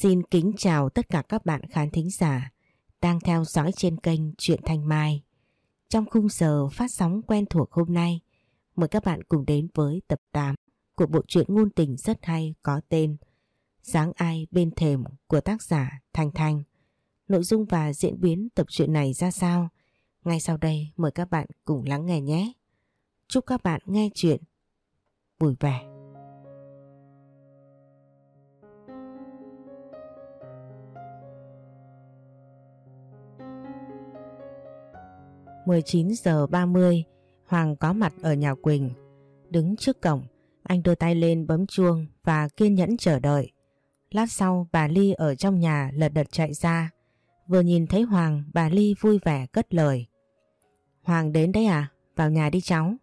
Xin kính chào tất cả các bạn khán thính giả đang theo dõi trên kênh Truyện Thanh Mai. Trong khung giờ phát sóng quen thuộc hôm nay, mời các bạn cùng đến với tập 8 của bộ truyện ngôn tình rất hay có tên Sáng ai bên thềm của tác giả Thanh Thanh. Nội dung và diễn biến tập truyện này ra sao? Ngay sau đây mời các bạn cùng lắng nghe nhé. Chúc các bạn nghe chuyện vui vẻ. 19 giờ 30, Hoàng có mặt ở nhà Quỳnh. Đứng trước cổng, anh đưa tay lên bấm chuông và kiên nhẫn chờ đợi. Lát sau bà Ly ở trong nhà lật đật chạy ra. Vừa nhìn thấy Hoàng, bà Ly vui vẻ cất lời. Hoàng đến đấy à? Vào nhà đi cháu.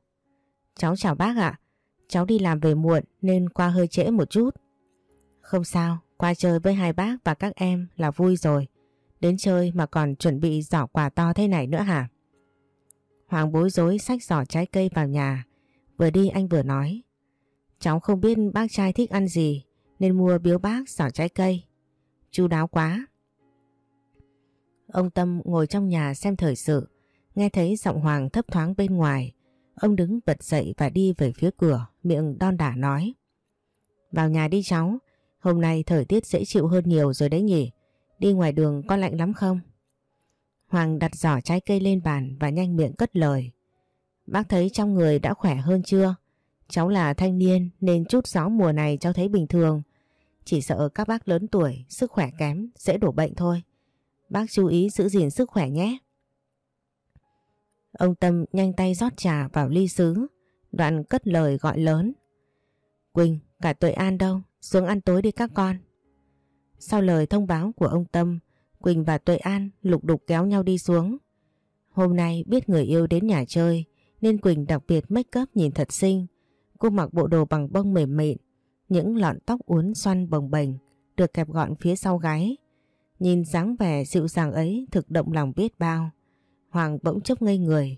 Cháu chào bác ạ. Cháu đi làm về muộn nên qua hơi trễ một chút. Không sao, qua chơi với hai bác và các em là vui rồi. Đến chơi mà còn chuẩn bị giỏ quà to thế này nữa hả? Hoàng bối rối xách giỏ trái cây vào nhà. Vừa đi anh vừa nói. Cháu không biết bác trai thích ăn gì nên mua biếu bác giỏ trái cây. Chu đáo quá. Ông Tâm ngồi trong nhà xem thời sự. Nghe thấy giọng Hoàng thấp thoáng bên ngoài. Ông đứng bật dậy và đi về phía cửa, miệng đon đả nói. Vào nhà đi cháu, hôm nay thời tiết dễ chịu hơn nhiều rồi đấy nhỉ. Đi ngoài đường có lạnh lắm không? Hoàng đặt giỏ trái cây lên bàn và nhanh miệng cất lời. Bác thấy trong người đã khỏe hơn chưa? Cháu là thanh niên nên chút gió mùa này cháu thấy bình thường. Chỉ sợ các bác lớn tuổi, sức khỏe kém, dễ đổ bệnh thôi. Bác chú ý giữ gìn sức khỏe nhé. Ông Tâm nhanh tay rót trà vào ly sứ, đoạn cất lời gọi lớn. Quỳnh, cả tội An đâu, xuống ăn tối đi các con. Sau lời thông báo của ông Tâm, Quỳnh và Tuệ An lục đục kéo nhau đi xuống. Hôm nay biết người yêu đến nhà chơi nên Quỳnh đặc biệt make up nhìn thật xinh. Cô mặc bộ đồ bằng bông mềm mịn, những lọn tóc uốn xoăn bồng bềnh được kẹp gọn phía sau gáy. Nhìn dáng vẻ dịu dàng ấy thực động lòng biết bao. Hoàng bỗng chốc ngây người.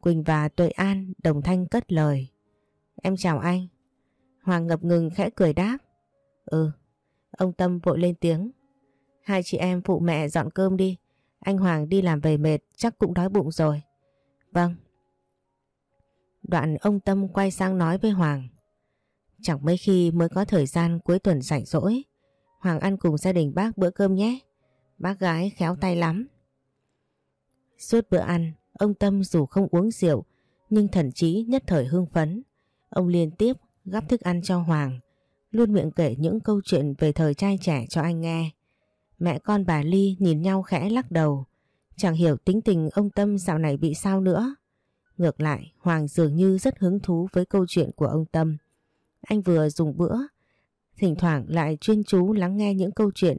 Quỳnh và Tuệ An đồng thanh cất lời. Em chào anh. Hoàng ngập ngừng khẽ cười đáp. Ừ. Ông Tâm vội lên tiếng. Hai chị em phụ mẹ dọn cơm đi. Anh Hoàng đi làm về mệt chắc cũng đói bụng rồi. Vâng. Đoạn ông Tâm quay sang nói với Hoàng. Chẳng mấy khi mới có thời gian cuối tuần rảnh rỗi. Hoàng ăn cùng gia đình bác bữa cơm nhé. Bác gái khéo tay lắm. Suốt bữa ăn, ông Tâm dù không uống rượu nhưng thần trí nhất thời hưng phấn. Ông liên tiếp gắp thức ăn cho Hoàng, luôn miệng kể những câu chuyện về thời trai trẻ cho anh nghe. Mẹ con bà Ly nhìn nhau khẽ lắc đầu. Chẳng hiểu tính tình ông Tâm dạo này bị sao nữa. Ngược lại, Hoàng dường như rất hứng thú với câu chuyện của ông Tâm. Anh vừa dùng bữa, thỉnh thoảng lại chuyên chú lắng nghe những câu chuyện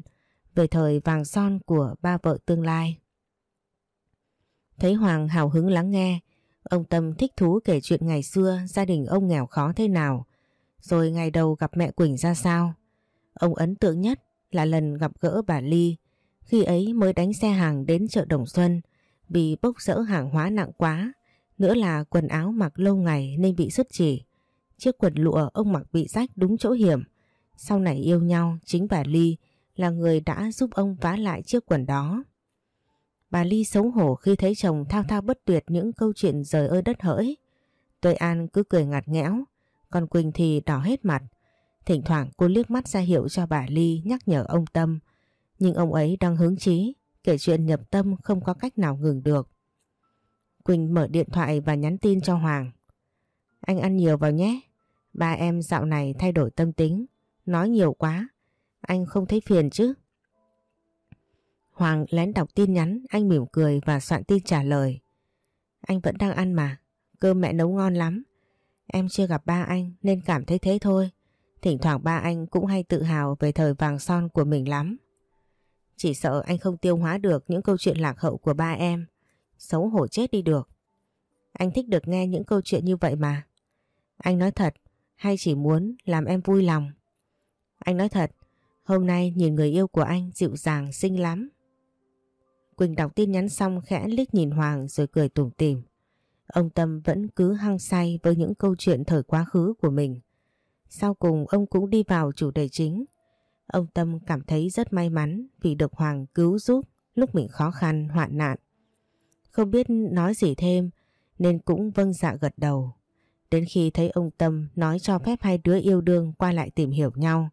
về thời vàng son của ba vợ tương lai. Thấy Hoàng hào hứng lắng nghe, ông Tâm thích thú kể chuyện ngày xưa gia đình ông nghèo khó thế nào, rồi ngày đầu gặp mẹ Quỳnh ra sao. Ông ấn tượng nhất là lần gặp gỡ bà Ly, khi ấy mới đánh xe hàng đến chợ Đồng Xuân vì bốc rỡ hàng hóa nặng quá, nữa là quần áo mặc lâu ngày nên bị sứt chỉ. Chiếc quần lụa ông mặc bị rách đúng chỗ hiểm. Sau này yêu nhau, chính bà Ly là người đã giúp ông vá lại chiếc quần đó. Bà Ly xấu hổ khi thấy chồng thao thao bất tuyệt những câu chuyện rời ơi đất hỡi. Tuệ An cứ cười ngặt nghẽo, còn Quỳnh thì đỏ hết mặt. Thỉnh thoảng cô liếc mắt ra hiệu cho bà Ly nhắc nhở ông Tâm. Nhưng ông ấy đang hứng chí, kể chuyện nhập tâm không có cách nào ngừng được. Quỳnh mở điện thoại và nhắn tin cho Hoàng. Anh ăn nhiều vào nhé. Ba em dạo này thay đổi tâm tính, nói nhiều quá. Anh không thấy phiền chứ? Hoàng lén đọc tin nhắn, anh mỉm cười và soạn tin trả lời. Anh vẫn đang ăn mà, cơm mẹ nấu ngon lắm. Em chưa gặp ba anh nên cảm thấy thế thôi. Thỉnh thoảng ba anh cũng hay tự hào về thời vàng son của mình lắm. Chỉ sợ anh không tiêu hóa được những câu chuyện lạc hậu của ba em. Xấu hổ chết đi được. Anh thích được nghe những câu chuyện như vậy mà. Anh nói thật hay chỉ muốn làm em vui lòng? Anh nói thật, hôm nay nhìn người yêu của anh dịu dàng xinh lắm. Quỳnh đọc tin nhắn xong khẽ liếc nhìn Hoàng rồi cười tủm tỉm. Ông Tâm vẫn cứ hăng say với những câu chuyện thời quá khứ của mình. Sau cùng ông cũng đi vào chủ đề chính. Ông Tâm cảm thấy rất may mắn vì được Hoàng cứu giúp lúc mình khó khăn, hoạn nạn. Không biết nói gì thêm nên cũng vâng dạ gật đầu. Đến khi thấy ông Tâm nói cho phép hai đứa yêu đương qua lại tìm hiểu nhau,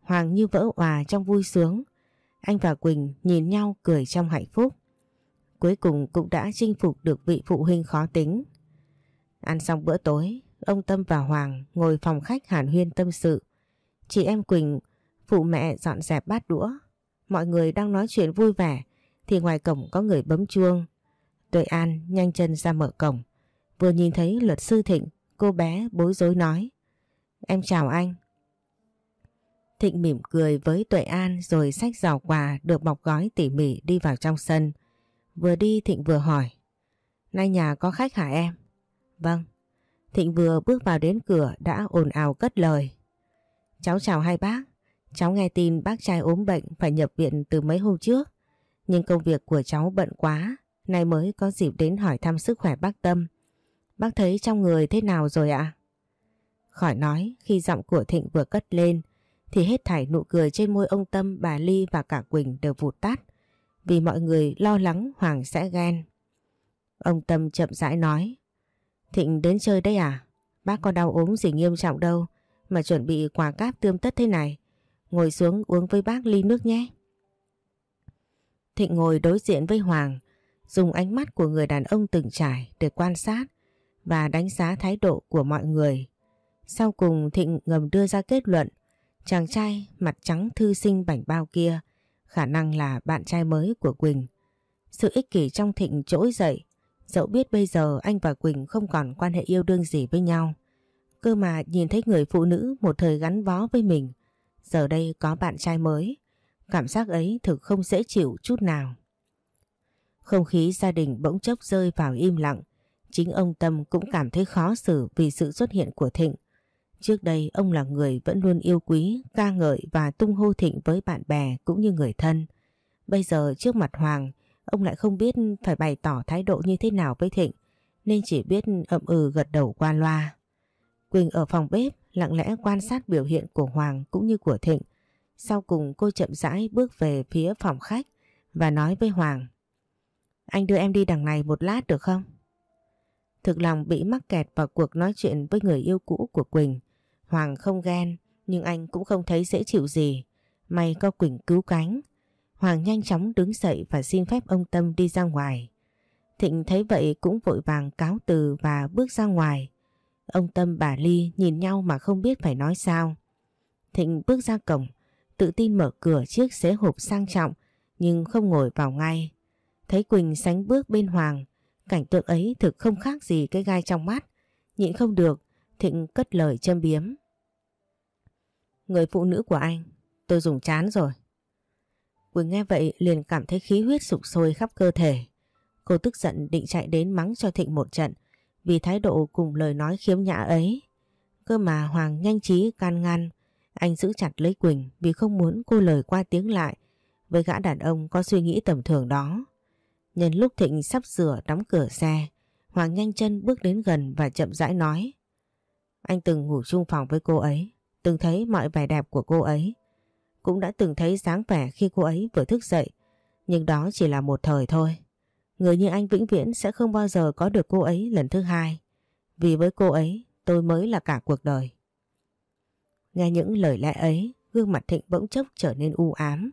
Hoàng như vỡ hòa trong vui sướng. Anh và Quỳnh nhìn nhau cười trong hạnh phúc. Cuối cùng cũng đã chinh phục được vị phụ huynh khó tính. Ăn xong bữa tối, ông Tâm và Hoàng ngồi phòng khách hàn huyên tâm sự. Chị em Quỳnh phụ mẹ dọn dẹp bát đũa. Mọi người đang nói chuyện vui vẻ thì ngoài cổng có người bấm chuông. Tuệ An nhanh chân ra mở cổng. Vừa nhìn thấy luật sư Thịnh, cô bé bối rối nói. Em chào anh. Thịnh mỉm cười với Tuệ An rồi xách giỏ quà được bọc gói tỉ mỉ đi vào trong sân. Vừa đi Thịnh vừa hỏi. Nay nhà có khách hả em? Vâng. Thịnh vừa bước vào đến cửa đã ồn ào cất lời. Cháu chào hai bác. Cháu nghe tin bác trai ốm bệnh phải nhập viện từ mấy hôm trước. Nhưng công việc của cháu bận quá, nay mới có dịp đến hỏi thăm sức khỏe bác Tâm. Bác thấy trong người thế nào rồi ạ? Khỏi nói, khi giọng của Thịnh vừa cất lên, thì hết thảy nụ cười trên môi ông Tâm, bà Ly và cả Quỳnh đều vụt tắt. Vì mọi người lo lắng Hoàng sẽ ghen. Ông Tâm chậm rãi nói. Thịnh đến chơi đấy à? Bác có đau ốm gì nghiêm trọng đâu mà chuẩn bị quà cáp tươm tất thế này. Ngồi xuống uống với bác ly nước nhé. Thịnh ngồi đối diện với Hoàng, dùng ánh mắt của người đàn ông từng trải để quan sát và đánh giá thái độ của mọi người. Sau cùng Thịnh ngầm đưa ra kết luận chàng trai mặt trắng thư sinh bảnh bao kia khả năng là bạn trai mới của Quỳnh. Sự ích kỷ trong Thịnh trỗi dậy dẫu biết bây giờ anh và Quỳnh không còn quan hệ yêu đương gì với nhau. Cơ mà nhìn thấy người phụ nữ một thời gắn bó với mình giờ đây có bạn trai mới Cảm giác ấy thực không dễ chịu chút nào. Không khí gia đình bỗng chốc rơi vào im lặng. Chính ông Tâm cũng cảm thấy khó xử vì sự xuất hiện của Thịnh. Trước đây ông là người vẫn luôn yêu quý, ca ngợi và tung hô Thịnh với bạn bè cũng như người thân. Bây giờ trước mặt Hoàng, ông lại không biết phải bày tỏ thái độ như thế nào với Thịnh, nên chỉ biết ậm ừ gật đầu qua loa. Quỳnh ở phòng bếp lặng lẽ quan sát biểu hiện của Hoàng cũng như của Thịnh. Sau cùng cô chậm rãi bước về phía phòng khách và nói với Hoàng. Anh đưa em đi đằng này một lát được không? Thực lòng bị mắc kẹt vào cuộc nói chuyện với người yêu cũ của Quỳnh. Hoàng không ghen nhưng anh cũng không thấy dễ chịu gì. May có Quỳnh cứu cánh. Hoàng nhanh chóng đứng dậy và xin phép ông Tâm đi ra ngoài. Thịnh thấy vậy cũng vội vàng cáo từ và bước ra ngoài. Ông Tâm bà Ly nhìn nhau mà không biết phải nói sao. Thịnh bước ra cổng tự tin mở cửa chiếc xế hộp sang trọng nhưng không ngồi vào ngay. Thấy Quỳnh sánh bước bên Hoàng, cảnh tượng ấy thực không khác gì cái gai trong mắt. Nhịn không được, Thịnh cất lời châm biếm. Người phụ nữ của anh, tôi dùng chán rồi. Quỳnh nghe vậy liền cảm thấy khí huyết sụp sôi khắp cơ thể. Cô tức giận định chạy đến mắng cho Thịnh một trận vì thái độ cùng lời nói khiếm nhã ấy. Cơ mà Hoàng nhanh trí can ngăn anh giữ chặt lấy Quỳnh vì không muốn cô lời qua tiếng lại với gã đàn ông có suy nghĩ tầm thường đó. Nhân lúc Thịnh sắp sửa đóng cửa xe, Hoàng nhanh chân bước đến gần và chậm rãi nói. Anh từng ngủ chung phòng với cô ấy, từng thấy mọi vẻ đẹp của cô ấy. Cũng đã từng thấy dáng vẻ khi cô ấy vừa thức dậy, nhưng đó chỉ là một thời thôi. Người như anh vĩnh viễn sẽ không bao giờ có được cô ấy lần thứ hai. Vì với cô ấy, tôi mới là cả cuộc đời. Nghe những lời lẽ ấy, gương mặt Thịnh bỗng chốc trở nên u ám.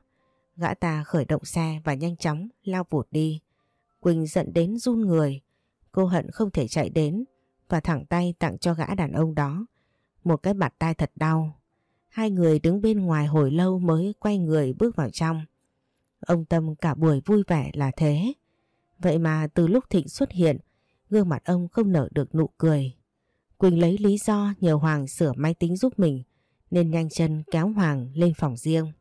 Gã ta khởi động xe và nhanh chóng lao vụt đi. Quỳnh giận đến run người. Cô hận không thể chạy đến và thẳng tay tặng cho gã đàn ông đó. Một cái bạt tai thật đau. Hai người đứng bên ngoài hồi lâu mới quay người bước vào trong. Ông Tâm cả buổi vui vẻ là thế. Vậy mà từ lúc Thịnh xuất hiện, gương mặt ông không nở được nụ cười. Quỳnh lấy lý do nhờ Hoàng sửa máy tính giúp mình nên nhanh chân kéo Hoàng lên phòng riêng.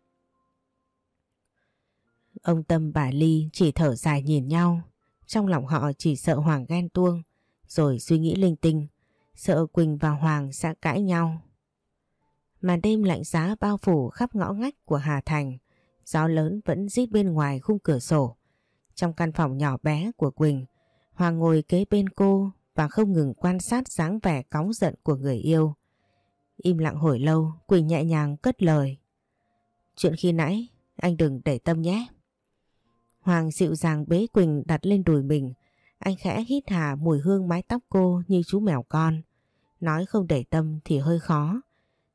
Ông Tâm bà Ly chỉ thở dài nhìn nhau, trong lòng họ chỉ sợ Hoàng ghen tuông, rồi suy nghĩ linh tinh, sợ Quỳnh và Hoàng sẽ cãi nhau màn đêm lạnh giá bao phủ khắp ngõ ngách của Hà Thành, gió lớn vẫn rít bên ngoài khung cửa sổ. Trong căn phòng nhỏ bé của Quỳnh, Hoàng ngồi kế bên cô và không ngừng quan sát dáng vẻ cóng giận của người yêu. Im lặng hồi lâu, Quỳnh nhẹ nhàng cất lời. Chuyện khi nãy anh đừng để tâm nhé. Hoàng dịu dàng bế Quỳnh đặt lên đùi mình. Anh khẽ hít hà mùi hương mái tóc cô như chú mèo con. Nói không để tâm thì hơi khó.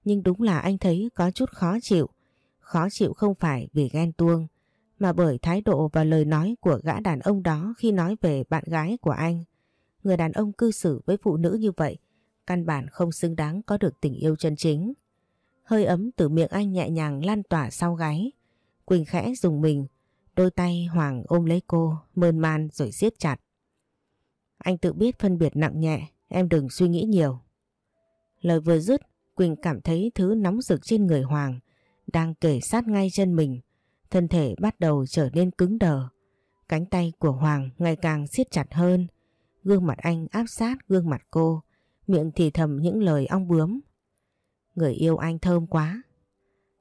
Nhưng đúng là anh thấy có chút khó chịu. Khó chịu không phải vì ghen tuông, mà bởi thái độ và lời nói của gã đàn ông đó khi nói về bạn gái của anh. Người đàn ông cư xử với phụ nữ như vậy, căn bản không xứng đáng có được tình yêu chân chính. Hơi ấm từ miệng anh nhẹ nhàng lan tỏa sau gáy. Quỳnh khẽ dùng mình, đôi tay Hoàng ôm lấy cô, mơn man rồi siết chặt. Anh tự biết phân biệt nặng nhẹ, em đừng suy nghĩ nhiều. Lời vừa dứt, Quỳnh cảm thấy thứ nóng rực trên người Hoàng đang kể sát ngay chân mình. Thân thể bắt đầu trở nên cứng đờ. Cánh tay của Hoàng ngày càng siết chặt hơn. Gương mặt anh áp sát gương mặt cô, miệng thì thầm những lời ong bướm. Người yêu anh thơm quá.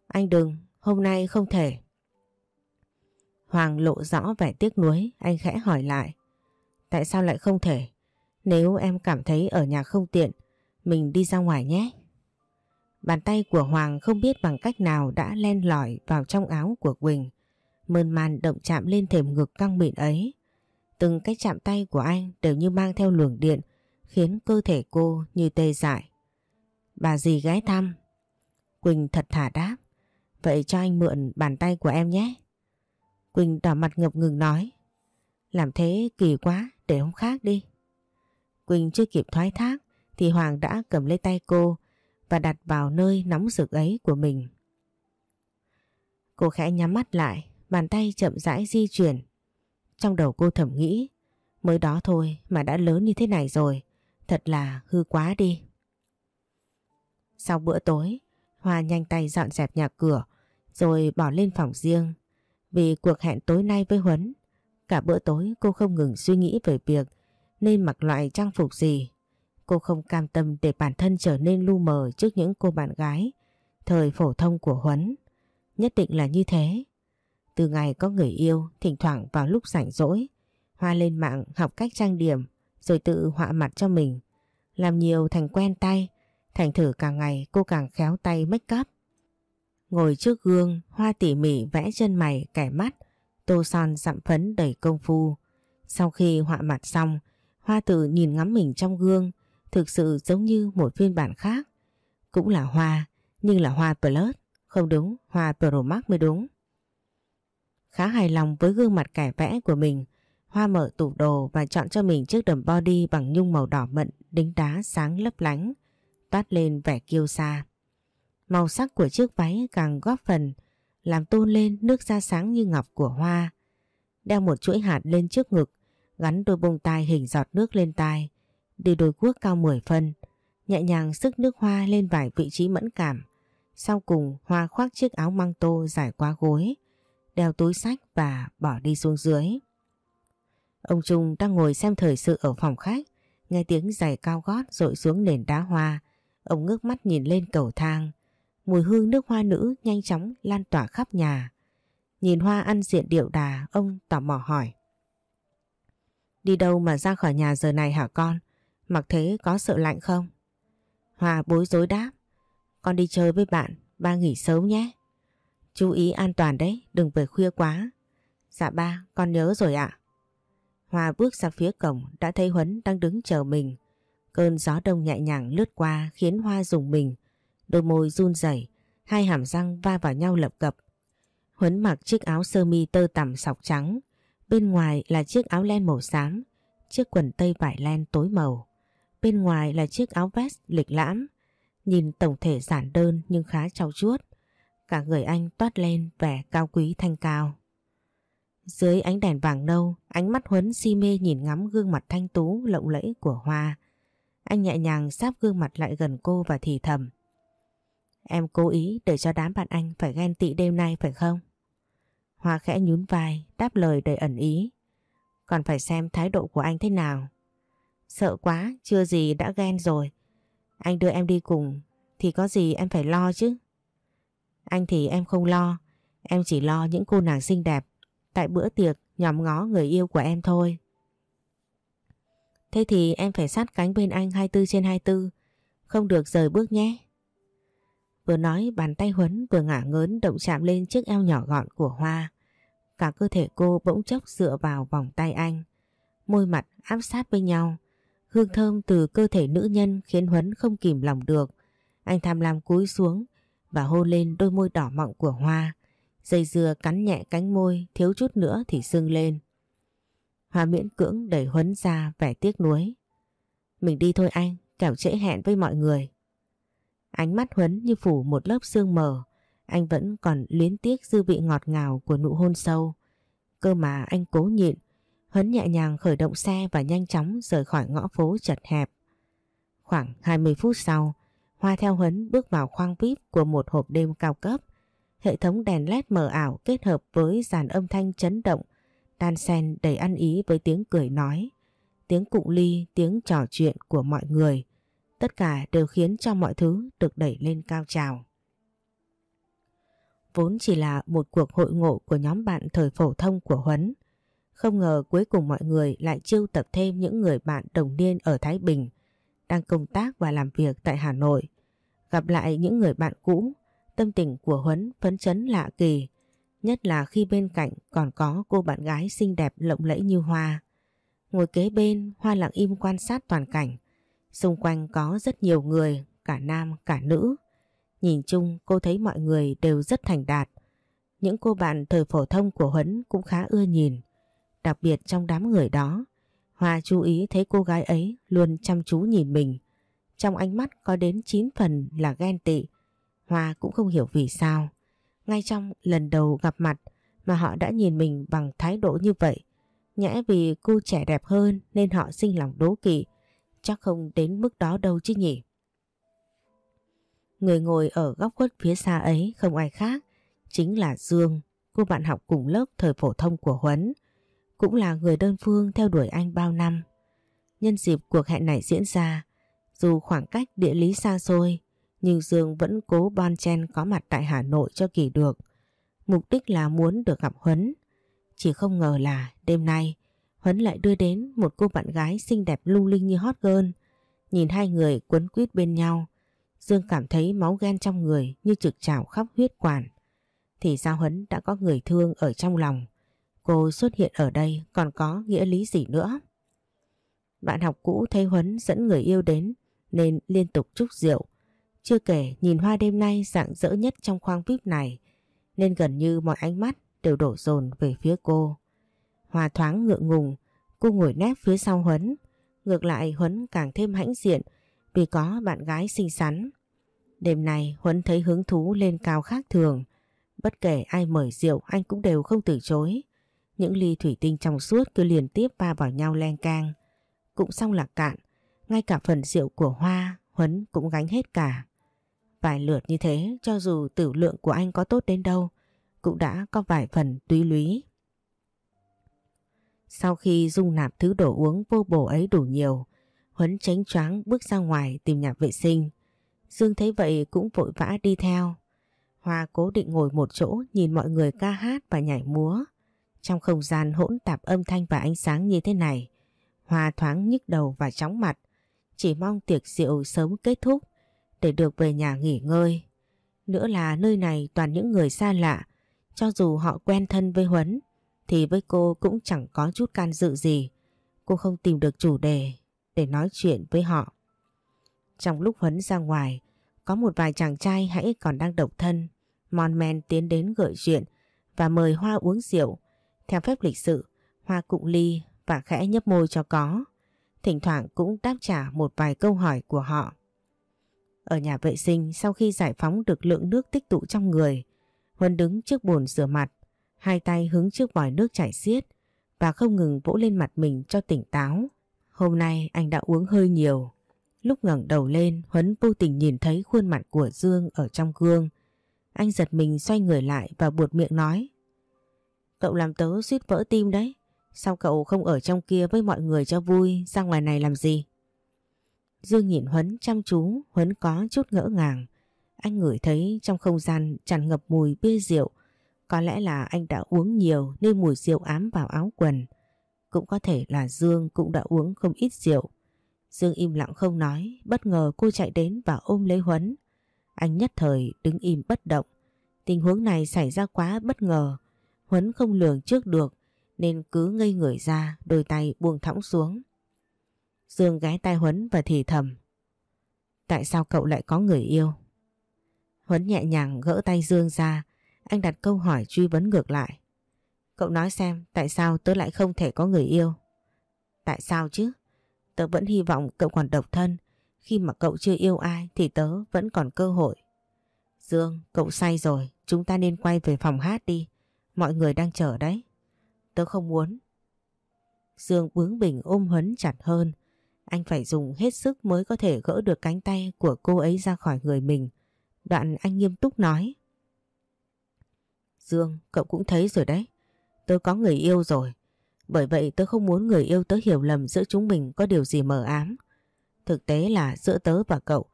Anh đừng, hôm nay không thể. Hoàng lộ rõ vẻ tiếc nuối, anh khẽ hỏi lại. Tại sao lại không thể? Nếu em cảm thấy ở nhà không tiện, mình đi ra ngoài nhé. Bàn tay của Hoàng không biết bằng cách nào đã len lỏi vào trong áo của Quỳnh. Mơn man động chạm lên thềm ngực căng mịn ấy. Từng cái chạm tay của anh đều như mang theo luồng điện khiến cơ thể cô như tê dại. Bà gì gái thăm? Quỳnh thật thả đáp. Vậy cho anh mượn bàn tay của em nhé. Quỳnh đỏ mặt ngập ngừng nói. Làm thế kỳ quá, để hôm khác đi. Quỳnh chưa kịp thoái thác thì Hoàng đã cầm lấy tay cô và đặt vào nơi nóng rực ấy của mình. Cô khẽ nhắm mắt lại, bàn tay chậm rãi di chuyển. Trong đầu cô thầm nghĩ, mới đó thôi mà đã lớn như thế này rồi, thật là hư quá đi. Sau bữa tối, Hoa nhanh tay dọn dẹp nhà cửa rồi bỏ lên phòng riêng. Vì cuộc hẹn tối nay với Huấn, cả bữa tối cô không ngừng suy nghĩ về việc nên mặc loại trang phục gì Cô không cam tâm để bản thân trở nên lu mờ trước những cô bạn gái thời phổ thông của Huấn. Nhất định là như thế. Từ ngày có người yêu, thỉnh thoảng vào lúc rảnh rỗi, Hoa lên mạng học cách trang điểm rồi tự họa mặt cho mình. Làm nhiều thành quen tay, thành thử càng ngày cô càng khéo tay make up. Ngồi trước gương, Hoa tỉ mỉ vẽ chân mày, kẻ mắt, tô son dặm phấn đầy công phu. Sau khi họa mặt xong, Hoa tự nhìn ngắm mình trong gương, thực sự giống như một phiên bản khác. Cũng là hoa, nhưng là hoa Plus, không đúng, hoa Pro Max mới đúng. Khá hài lòng với gương mặt cải vẽ của mình, Hoa mở tủ đồ và chọn cho mình chiếc đầm body bằng nhung màu đỏ mận đính đá sáng lấp lánh, toát lên vẻ kiêu sa. Màu sắc của chiếc váy càng góp phần làm tôn lên nước da sáng như ngọc của Hoa. Đeo một chuỗi hạt lên trước ngực, gắn đôi bông tai hình giọt nước lên tai, đi đôi guốc cao 10 phân, nhẹ nhàng sức nước hoa lên vài vị trí mẫn cảm. Sau cùng hoa khoác chiếc áo măng tô dài qua gối, đeo túi sách và bỏ đi xuống dưới. Ông Trung đang ngồi xem thời sự ở phòng khách, nghe tiếng giày cao gót rội xuống nền đá hoa. Ông ngước mắt nhìn lên cầu thang, mùi hương nước hoa nữ nhanh chóng lan tỏa khắp nhà. Nhìn hoa ăn diện điệu đà, ông tò mò hỏi. Đi đâu mà ra khỏi nhà giờ này hả con? Mặc thế có sợ lạnh không? Hòa bối rối đáp. Con đi chơi với bạn, ba nghỉ sớm nhé. Chú ý an toàn đấy, đừng về khuya quá. Dạ ba, con nhớ rồi ạ. Hòa bước ra phía cổng đã thấy Huấn đang đứng chờ mình. Cơn gió đông nhẹ nhàng lướt qua khiến Hoa dùng mình. Đôi môi run rẩy, hai hàm răng va vào nhau lập cập. Huấn mặc chiếc áo sơ mi tơ tằm sọc trắng. Bên ngoài là chiếc áo len màu xám, chiếc quần tây vải len tối màu. Bên ngoài là chiếc áo vest lịch lãm, nhìn tổng thể giản đơn nhưng khá trau chuốt. Cả người anh toát lên vẻ cao quý thanh cao. Dưới ánh đèn vàng nâu, ánh mắt Huấn si mê nhìn ngắm gương mặt thanh tú lộng lẫy của Hoa. Anh nhẹ nhàng sáp gương mặt lại gần cô và thì thầm. Em cố ý để cho đám bạn anh phải ghen tị đêm nay phải không? Hoa khẽ nhún vai, đáp lời đầy ẩn ý. Còn phải xem thái độ của anh thế nào. Sợ quá, chưa gì đã ghen rồi. Anh đưa em đi cùng thì có gì em phải lo chứ. Anh thì em không lo, em chỉ lo những cô nàng xinh đẹp tại bữa tiệc nhòm ngó người yêu của em thôi. Thế thì em phải sát cánh bên anh 24 trên 24, không được rời bước nhé. Vừa nói bàn tay Huấn vừa ngả ngớn động chạm lên chiếc eo nhỏ gọn của Hoa. Cả cơ thể cô bỗng chốc dựa vào vòng tay anh. Môi mặt áp sát với nhau. Hương thơm từ cơ thể nữ nhân khiến Huấn không kìm lòng được. Anh tham lam cúi xuống và hôn lên đôi môi đỏ mọng của Hoa. Dây dưa cắn nhẹ cánh môi, thiếu chút nữa thì sưng lên. Hoa miễn cưỡng đẩy Huấn ra vẻ tiếc nuối. Mình đi thôi anh, kẻo trễ hẹn với mọi người. Ánh mắt Huấn như phủ một lớp sương mờ, anh vẫn còn luyến tiếc dư vị ngọt ngào của nụ hôn sâu. Cơ mà anh cố nhịn, Huấn nhẹ nhàng khởi động xe và nhanh chóng rời khỏi ngõ phố chật hẹp. Khoảng 20 phút sau, Hoa theo Huấn bước vào khoang VIP của một hộp đêm cao cấp. Hệ thống đèn led mờ ảo kết hợp với dàn âm thanh chấn động, đan xen đầy ăn ý với tiếng cười nói, tiếng cụng ly, tiếng trò chuyện của mọi người. Tất cả đều khiến cho mọi thứ được đẩy lên cao trào. Vốn chỉ là một cuộc hội ngộ của nhóm bạn thời phổ thông của Huấn. Không ngờ cuối cùng mọi người lại chiêu tập thêm những người bạn đồng niên ở Thái Bình đang công tác và làm việc tại Hà Nội. Gặp lại những người bạn cũ, tâm tình của Huấn phấn chấn lạ kỳ, nhất là khi bên cạnh còn có cô bạn gái xinh đẹp lộng lẫy như Hoa. Ngồi kế bên, Hoa lặng im quan sát toàn cảnh. Xung quanh có rất nhiều người, cả nam cả nữ. Nhìn chung cô thấy mọi người đều rất thành đạt. Những cô bạn thời phổ thông của Huấn cũng khá ưa nhìn. Đặc biệt trong đám người đó, Hoa chú ý thấy cô gái ấy luôn chăm chú nhìn mình. Trong ánh mắt có đến 9 phần là ghen tị. Hoa cũng không hiểu vì sao. Ngay trong lần đầu gặp mặt mà họ đã nhìn mình bằng thái độ như vậy. Nhẽ vì cô trẻ đẹp hơn nên họ sinh lòng đố kỵ. Chắc không đến mức đó đâu chứ nhỉ. Người ngồi ở góc khuất phía xa ấy không ai khác. Chính là Dương, cô bạn học cùng lớp thời phổ thông của Huấn cũng là người đơn phương theo đuổi anh bao năm. Nhân dịp cuộc hẹn này diễn ra, dù khoảng cách địa lý xa xôi, nhưng Dương vẫn cố bon chen có mặt tại Hà Nội cho kỳ được. Mục đích là muốn được gặp Huấn. Chỉ không ngờ là đêm nay Huấn lại đưa đến một cô bạn gái xinh đẹp lung linh như hot girl. Nhìn hai người quấn quýt bên nhau, Dương cảm thấy máu ghen trong người như trực trào khắp huyết quản. Thì sao Huấn đã có người thương ở trong lòng. Cô xuất hiện ở đây còn có nghĩa lý gì nữa? Bạn học cũ thấy Huấn dẫn người yêu đến nên liên tục chúc rượu. Chưa kể nhìn hoa đêm nay dạng dỡ nhất trong khoang VIP này nên gần như mọi ánh mắt đều đổ dồn về phía cô. hòa thoáng ngượng ngùng, cô ngồi nép phía sau Huấn. Ngược lại Huấn càng thêm hãnh diện vì có bạn gái xinh xắn. Đêm nay Huấn thấy hứng thú lên cao khác thường. Bất kể ai mời rượu anh cũng đều không từ chối. Những ly thủy tinh trong suốt cứ liên tiếp va vào nhau len cang. Cũng xong là cạn, ngay cả phần rượu của Hoa, Huấn cũng gánh hết cả. Vài lượt như thế, cho dù tử lượng của anh có tốt đến đâu, cũng đã có vài phần túy lúy. Sau khi dung nạp thứ đồ uống vô bổ ấy đủ nhiều, Huấn tránh choáng bước ra ngoài tìm nhà vệ sinh. Dương thấy vậy cũng vội vã đi theo. Hoa cố định ngồi một chỗ nhìn mọi người ca hát và nhảy múa. Trong không gian hỗn tạp âm thanh và ánh sáng như thế này, Hoa thoáng nhức đầu và chóng mặt, chỉ mong tiệc rượu sớm kết thúc để được về nhà nghỉ ngơi. Nữa là nơi này toàn những người xa lạ, cho dù họ quen thân với Huấn, thì với cô cũng chẳng có chút can dự gì. Cô không tìm được chủ đề để nói chuyện với họ. Trong lúc Huấn ra ngoài, có một vài chàng trai hãy còn đang độc thân, mon men tiến đến gợi chuyện và mời Hoa uống rượu. Theo phép lịch sự, Hoa cụng ly và khẽ nhấp môi cho có. Thỉnh thoảng cũng đáp trả một vài câu hỏi của họ. Ở nhà vệ sinh sau khi giải phóng được lượng nước tích tụ trong người, Huân đứng trước bồn rửa mặt, hai tay hứng trước vòi nước chảy xiết và không ngừng vỗ lên mặt mình cho tỉnh táo. Hôm nay anh đã uống hơi nhiều. Lúc ngẩng đầu lên, Huấn vô tình nhìn thấy khuôn mặt của Dương ở trong gương. Anh giật mình xoay người lại và buột miệng nói. Cậu làm tớ suýt vỡ tim đấy. Sao cậu không ở trong kia với mọi người cho vui, ra ngoài này làm gì? Dương nhìn Huấn chăm chú, Huấn có chút ngỡ ngàng. Anh ngửi thấy trong không gian tràn ngập mùi bia rượu. Có lẽ là anh đã uống nhiều nên mùi rượu ám vào áo quần. Cũng có thể là Dương cũng đã uống không ít rượu. Dương im lặng không nói, bất ngờ cô chạy đến và ôm lấy Huấn. Anh nhất thời đứng im bất động. Tình huống này xảy ra quá bất ngờ. Huấn không lường trước được nên cứ ngây người ra đôi tay buông thõng xuống. Dương ghé tay Huấn và thì thầm. Tại sao cậu lại có người yêu? Huấn nhẹ nhàng gỡ tay Dương ra. Anh đặt câu hỏi truy vấn ngược lại. Cậu nói xem tại sao tớ lại không thể có người yêu? Tại sao chứ? Tớ vẫn hy vọng cậu còn độc thân. Khi mà cậu chưa yêu ai thì tớ vẫn còn cơ hội. Dương, cậu say rồi. Chúng ta nên quay về phòng hát đi. Mọi người đang chờ đấy. Tớ không muốn. Dương bướng bỉnh ôm Huấn chặt hơn. Anh phải dùng hết sức mới có thể gỡ được cánh tay của cô ấy ra khỏi người mình. Đoạn anh nghiêm túc nói. Dương, cậu cũng thấy rồi đấy. Tớ có người yêu rồi. Bởi vậy tớ không muốn người yêu tớ hiểu lầm giữa chúng mình có điều gì mờ ám. Thực tế là giữa tớ và cậu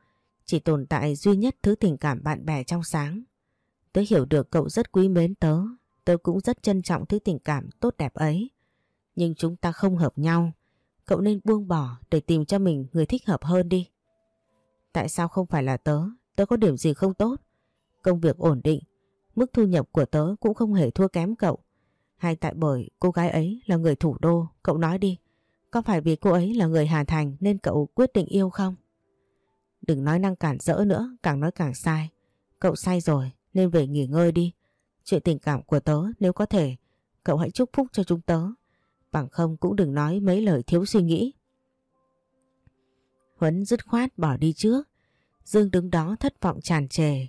chỉ tồn tại duy nhất thứ tình cảm bạn bè trong sáng. Tớ hiểu được cậu rất quý mến tớ, tớ cũng rất trân trọng thứ tình cảm tốt đẹp ấy. Nhưng chúng ta không hợp nhau, cậu nên buông bỏ để tìm cho mình người thích hợp hơn đi. Tại sao không phải là tớ, tớ có điểm gì không tốt? Công việc ổn định, mức thu nhập của tớ cũng không hề thua kém cậu. Hay tại bởi cô gái ấy là người thủ đô, cậu nói đi. Có phải vì cô ấy là người Hà Thành nên cậu quyết định yêu không? Đừng nói năng cản rỡ nữa, càng nói càng sai. Cậu sai rồi nên về nghỉ ngơi đi. Chuyện tình cảm của tớ nếu có thể, cậu hãy chúc phúc cho chúng tớ. Bằng không cũng đừng nói mấy lời thiếu suy nghĩ. Huấn dứt khoát bỏ đi trước. Dương đứng đó thất vọng tràn trề.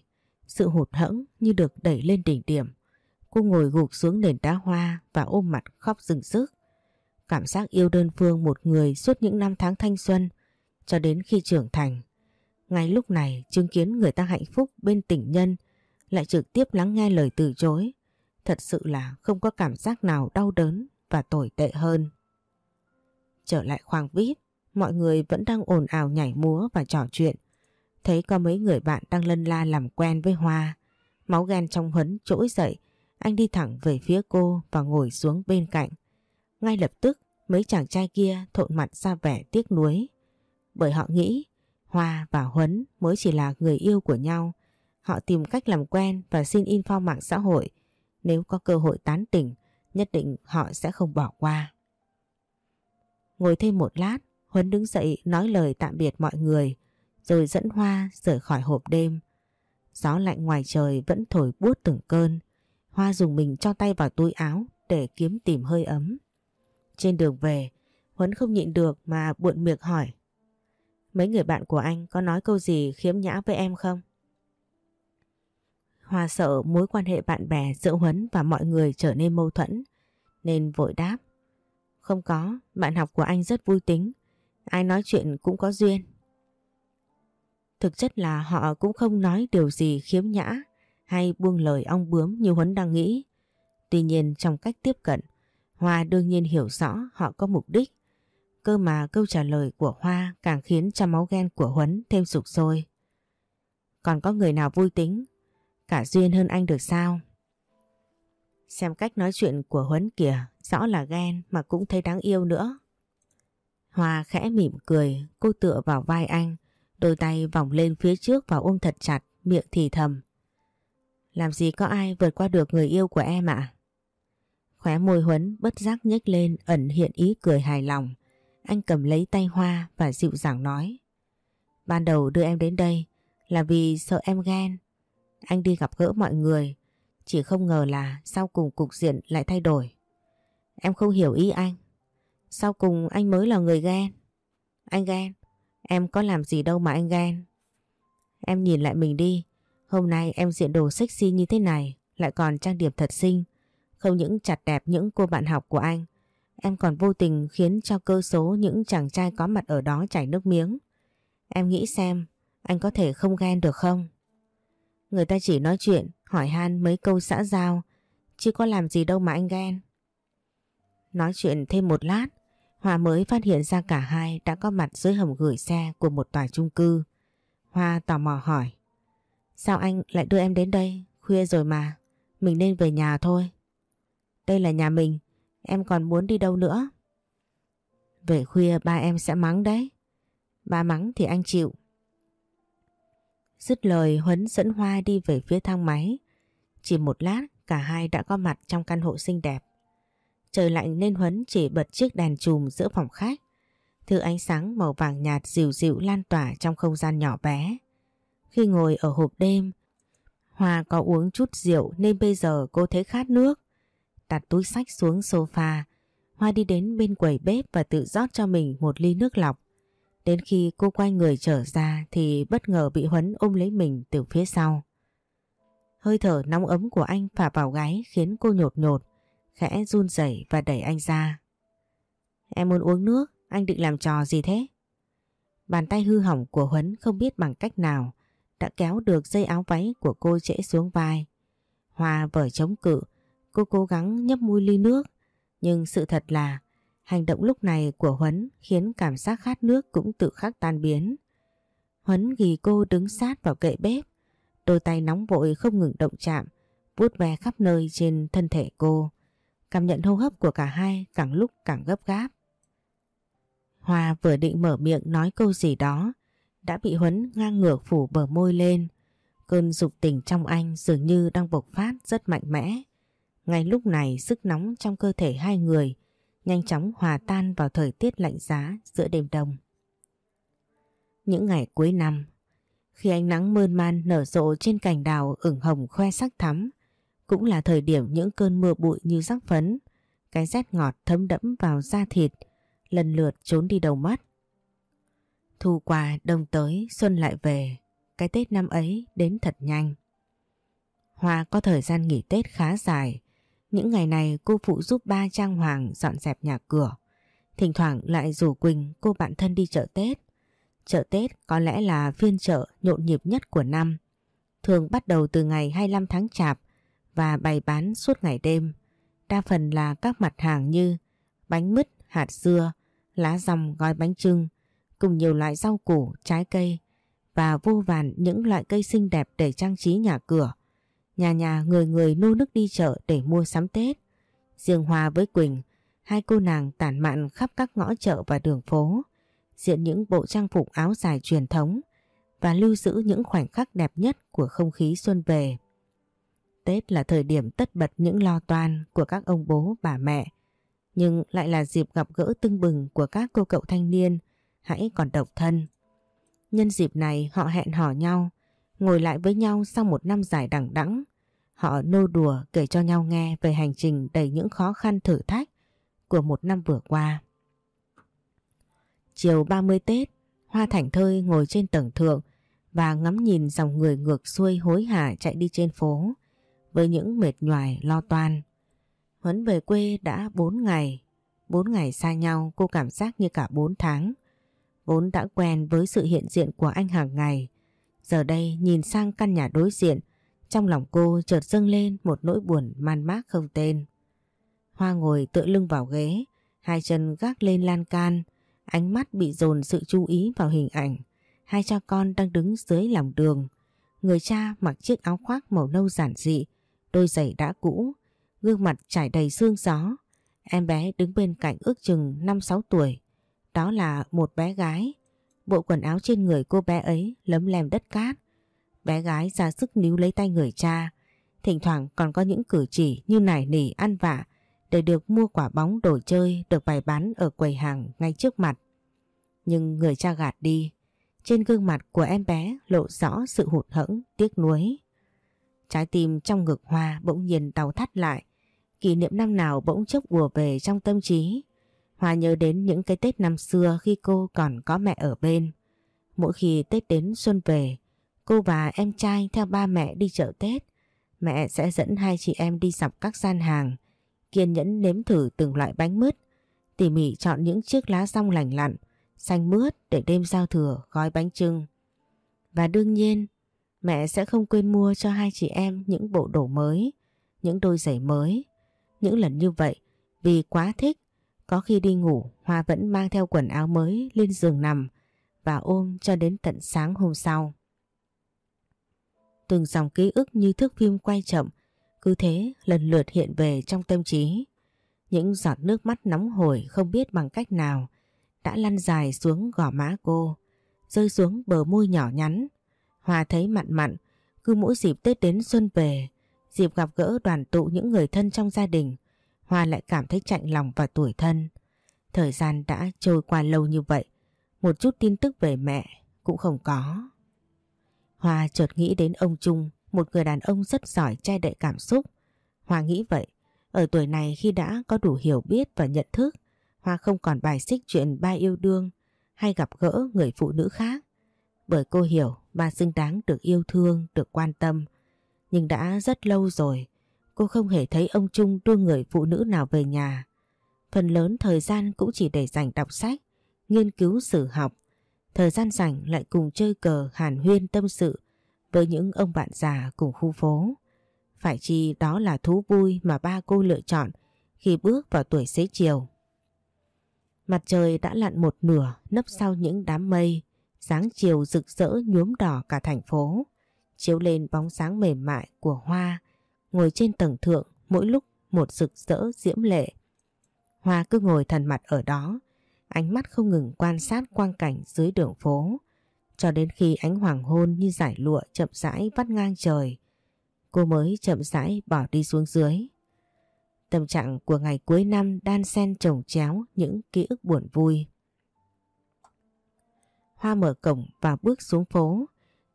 Sự hụt hẫng như được đẩy lên đỉnh điểm. Cô ngồi gục xuống nền đá hoa và ôm mặt khóc rừng rức. Cảm giác yêu đơn phương một người suốt những năm tháng thanh xuân cho đến khi trưởng thành. Ngay lúc này chứng kiến người ta hạnh phúc bên tình nhân lại trực tiếp lắng nghe lời từ chối. Thật sự là không có cảm giác nào đau đớn và tồi tệ hơn. Trở lại khoang VIP, mọi người vẫn đang ồn ào nhảy múa và trò chuyện. Thấy có mấy người bạn đang lân la làm quen với Hoa. Máu ghen trong Huấn trỗi dậy, anh đi thẳng về phía cô và ngồi xuống bên cạnh. Ngay lập tức mấy chàng trai kia thộn mặt ra vẻ tiếc nuối. Bởi họ nghĩ Hoa và Huấn mới chỉ là người yêu của nhau. Họ tìm cách làm quen và xin info mạng xã hội. Nếu có cơ hội tán tỉnh, nhất định họ sẽ không bỏ qua. Ngồi thêm một lát, Huấn đứng dậy nói lời tạm biệt mọi người, rồi dẫn Hoa rời khỏi hộp đêm. Gió lạnh ngoài trời vẫn thổi buốt từng cơn. Hoa dùng mình cho tay vào túi áo để kiếm tìm hơi ấm. Trên đường về, Huấn không nhịn được mà buộn miệng hỏi. Mấy người bạn của anh có nói câu gì khiếm nhã với em không? Hoa sợ mối quan hệ bạn bè giữa Huấn và mọi người trở nên mâu thuẫn, nên vội đáp. Không có, bạn học của anh rất vui tính, ai nói chuyện cũng có duyên. Thực chất là họ cũng không nói điều gì khiếm nhã hay buông lời ong bướm như Huấn đang nghĩ. Tuy nhiên trong cách tiếp cận, Hoa đương nhiên hiểu rõ họ có mục đích. Cơ mà câu trả lời của Hoa càng khiến cho máu ghen của Huấn thêm sục sôi. Còn có người nào vui tính, cả duyên hơn anh được sao? Xem cách nói chuyện của Huấn kìa, rõ là ghen mà cũng thấy đáng yêu nữa. Hoa khẽ mỉm cười, cô tựa vào vai anh, đôi tay vòng lên phía trước và ôm thật chặt, miệng thì thầm. Làm gì có ai vượt qua được người yêu của em ạ? Khóe môi Huấn bất giác nhếch lên ẩn hiện ý cười hài lòng. Anh cầm lấy tay Hoa và dịu dàng nói. Ban đầu đưa em đến đây là vì sợ em ghen. Anh đi gặp gỡ mọi người, chỉ không ngờ là sau cùng cục diện lại thay đổi. Em không hiểu ý anh. Sau cùng anh mới là người ghen. Anh ghen, em có làm gì đâu mà anh ghen. Em nhìn lại mình đi, hôm nay em diện đồ sexy như thế này, lại còn trang điểm thật xinh. Không những chặt đẹp những cô bạn học của anh, em còn vô tình khiến cho cơ số những chàng trai có mặt ở đó chảy nước miếng. Em nghĩ xem, anh có thể không ghen được không? Người ta chỉ nói chuyện, hỏi han mấy câu xã giao, chứ có làm gì đâu mà anh ghen. Nói chuyện thêm một lát, hòa mới phát hiện ra cả hai đã có mặt dưới hầm gửi xe của một tòa chung cư. Hoa tò mò hỏi. Sao anh lại đưa em đến đây? Khuya rồi mà. Mình nên về nhà thôi. Đây là nhà mình. Em còn muốn đi đâu nữa? Về khuya ba em sẽ mắng đấy. Ba mắng thì anh chịu. Dứt lời Huấn dẫn Hoa đi về phía thang máy. Chỉ một lát cả hai đã có mặt trong căn hộ xinh đẹp. Trời lạnh nên Huấn chỉ bật chiếc đèn chùm giữa phòng khách. Thứ ánh sáng màu vàng nhạt dịu dịu lan tỏa trong không gian nhỏ bé. Khi ngồi ở hộp đêm, Hoa có uống chút rượu nên bây giờ cô thấy khát nước. Đặt túi sách xuống sofa, Hoa đi đến bên quầy bếp và tự rót cho mình một ly nước lọc. Đến khi cô quay người trở ra thì bất ngờ bị Huấn ôm lấy mình từ phía sau. Hơi thở nóng ấm của anh phả vào gáy khiến cô nhột nhột, khẽ run rẩy và đẩy anh ra. Em muốn uống nước, anh định làm trò gì thế? Bàn tay hư hỏng của Huấn không biết bằng cách nào đã kéo được dây áo váy của cô trễ xuống vai. Hoa vở chống cự, cô cố gắng nhấp môi ly nước, nhưng sự thật là hành động lúc này của Huấn khiến cảm giác khát nước cũng tự khắc tan biến. Huấn ghi cô đứng sát vào kệ bếp, đôi tay nóng vội không ngừng động chạm, vuốt ve khắp nơi trên thân thể cô. Cảm nhận hô hấp của cả hai càng lúc càng gấp gáp. Hoa vừa định mở miệng nói câu gì đó đã bị Huấn ngang ngược phủ bờ môi lên. Cơn dục tình trong anh dường như đang bộc phát rất mạnh mẽ. Ngay lúc này sức nóng trong cơ thể hai người nhanh chóng hòa tan vào thời tiết lạnh giá giữa đêm đông. Những ngày cuối năm, khi ánh nắng mơn man nở rộ trên cành đào ửng hồng khoe sắc thắm, cũng là thời điểm những cơn mưa bụi như rắc phấn, cái rét ngọt thấm đẫm vào da thịt, lần lượt trốn đi đầu mắt. Thu qua đông tới, xuân lại về, cái Tết năm ấy đến thật nhanh. Hoa có thời gian nghỉ Tết khá dài, những ngày này cô phụ giúp ba Trang Hoàng dọn dẹp nhà cửa. Thỉnh thoảng lại rủ Quỳnh cô bạn thân đi chợ Tết. Chợ Tết có lẽ là phiên chợ nhộn nhịp nhất của năm. Thường bắt đầu từ ngày 25 tháng Chạp và bày bán suốt ngày đêm. Đa phần là các mặt hàng như bánh mứt, hạt dưa, lá rong gói bánh trưng, cùng nhiều loại rau củ, trái cây và vô vàn những loại cây xinh đẹp để trang trí nhà cửa. Nhà nhà người người nô nức đi chợ để mua sắm Tết. Riêng Hoa với Quỳnh, hai cô nàng tản mạn khắp các ngõ chợ và đường phố, diện những bộ trang phục áo dài truyền thống và lưu giữ những khoảnh khắc đẹp nhất của không khí xuân về. Tết là thời điểm tất bật những lo toan của các ông bố bà mẹ, nhưng lại là dịp gặp gỡ tưng bừng của các cô cậu thanh niên hãy còn độc thân. Nhân dịp này họ hẹn hò nhau, ngồi lại với nhau sau một năm dài đằng đẵng. Họ nô đùa kể cho nhau nghe về hành trình đầy những khó khăn thử thách của một năm vừa qua. Chiều 30 Tết, Hoa Thảnh Thơi ngồi trên tầng thượng và ngắm nhìn dòng người ngược xuôi hối hả chạy đi trên phố với những mệt nhoài lo toan. Huấn về quê đã 4 ngày, 4 ngày xa nhau cô cảm giác như cả 4 tháng. Vốn đã quen với sự hiện diện của anh hàng ngày. Giờ đây nhìn sang căn nhà đối diện, trong lòng cô chợt dâng lên một nỗi buồn man mác không tên. Hoa ngồi tựa lưng vào ghế, hai chân gác lên lan can, ánh mắt bị dồn sự chú ý vào hình ảnh. Hai cha con đang đứng dưới lòng đường. Người cha mặc chiếc áo khoác màu nâu giản dị, đôi giày đã cũ, gương mặt trải đầy sương gió. Em bé đứng bên cạnh ước chừng 5-6 tuổi, đó là một bé gái. Bộ quần áo trên người cô bé ấy lấm lem đất cát. Bé gái ra sức níu lấy tay người cha. Thỉnh thoảng còn có những cử chỉ như nải nỉ ăn vạ để được mua quả bóng đồ chơi được bày bán ở quầy hàng ngay trước mặt. Nhưng người cha gạt đi. Trên gương mặt của em bé lộ rõ sự hụt hẫng, tiếc nuối. Trái tim trong ngực hoa bỗng nhiên đau thắt lại. Kỷ niệm năm nào bỗng chốc ùa về trong tâm trí. Hoa nhớ đến những cái Tết năm xưa khi cô còn có mẹ ở bên. Mỗi khi Tết đến xuân về, cô và em trai theo ba mẹ đi chợ Tết. Mẹ sẽ dẫn hai chị em đi dọc các gian hàng, kiên nhẫn nếm thử từng loại bánh mứt, tỉ mỉ chọn những chiếc lá rong lành lặn, xanh mướt để đêm giao thừa gói bánh trưng. Và đương nhiên, mẹ sẽ không quên mua cho hai chị em những bộ đồ mới, những đôi giày mới. Những lần như vậy, vì quá thích có khi đi ngủ Hoa vẫn mang theo quần áo mới lên giường nằm và ôm cho đến tận sáng hôm sau. Từng dòng ký ức như thước phim quay chậm cứ thế lần lượt hiện về trong tâm trí. Những giọt nước mắt nóng hổi không biết bằng cách nào đã lăn dài xuống gò má cô, rơi xuống bờ môi nhỏ nhắn. Hoa thấy mặn mặn, cứ mỗi dịp Tết đến xuân về, dịp gặp gỡ đoàn tụ những người thân trong gia đình, Hoa lại cảm thấy chạnh lòng và tuổi thân. Thời gian đã trôi qua lâu như vậy, một chút tin tức về mẹ cũng không có. Hoa chợt nghĩ đến ông Trung, một người đàn ông rất giỏi che đậy cảm xúc. Hoa nghĩ vậy, ở tuổi này khi đã có đủ hiểu biết và nhận thức, Hoa không còn bài xích chuyện ba yêu đương hay gặp gỡ người phụ nữ khác. Bởi cô hiểu ba xứng đáng được yêu thương, được quan tâm. Nhưng đã rất lâu rồi, cô không hề thấy ông Trung đưa người phụ nữ nào về nhà. Phần lớn thời gian cũng chỉ để dành đọc sách, nghiên cứu sử học. Thời gian rảnh lại cùng chơi cờ hàn huyên tâm sự với những ông bạn già cùng khu phố. Phải chi đó là thú vui mà ba cô lựa chọn khi bước vào tuổi xế chiều. Mặt trời đã lặn một nửa nấp sau những đám mây, sáng chiều rực rỡ nhuốm đỏ cả thành phố, chiếu lên bóng sáng mềm mại của hoa, ngồi trên tầng thượng mỗi lúc một rực rỡ diễm lệ. Hoa cứ ngồi thần mặt ở đó, ánh mắt không ngừng quan sát quang cảnh dưới đường phố, cho đến khi ánh hoàng hôn như giải lụa chậm rãi vắt ngang trời, cô mới chậm rãi bỏ đi xuống dưới. Tâm trạng của ngày cuối năm đan xen trồng chéo những ký ức buồn vui. Hoa mở cổng và bước xuống phố.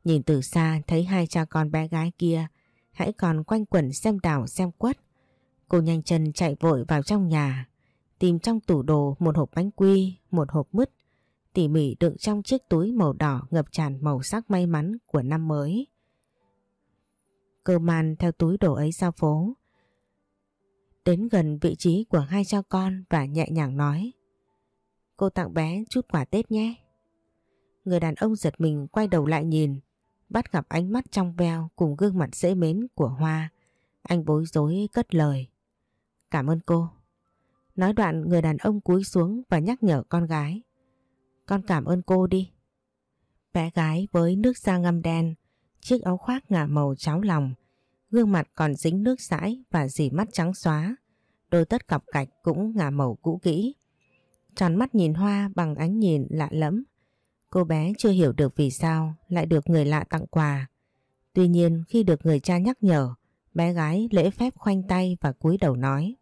Nhìn từ xa thấy hai cha con bé gái kia hãy còn quanh quẩn xem đảo xem quất. Cô nhanh chân chạy vội vào trong nhà, tìm trong tủ đồ một hộp bánh quy, một hộp mứt, tỉ mỉ đựng trong chiếc túi màu đỏ ngập tràn màu sắc may mắn của năm mới. Cơ man theo túi đồ ấy ra phố, đến gần vị trí của hai cha con và nhẹ nhàng nói Cô tặng bé chút quà Tết nhé. Người đàn ông giật mình quay đầu lại nhìn, bắt gặp ánh mắt trong veo cùng gương mặt dễ mến của Hoa. Anh bối rối cất lời. Cảm ơn cô. Nói đoạn người đàn ông cúi xuống và nhắc nhở con gái. Con cảm ơn cô đi. Bé gái với nước da ngâm đen, chiếc áo khoác ngả màu cháo lòng, gương mặt còn dính nước sãi và dì mắt trắng xóa. Đôi tất cặp cạch cũng ngả màu cũ kỹ. Tròn mắt nhìn Hoa bằng ánh nhìn lạ lẫm. Cô bé chưa hiểu được vì sao lại được người lạ tặng quà. Tuy nhiên khi được người cha nhắc nhở, bé gái lễ phép khoanh tay và cúi đầu nói.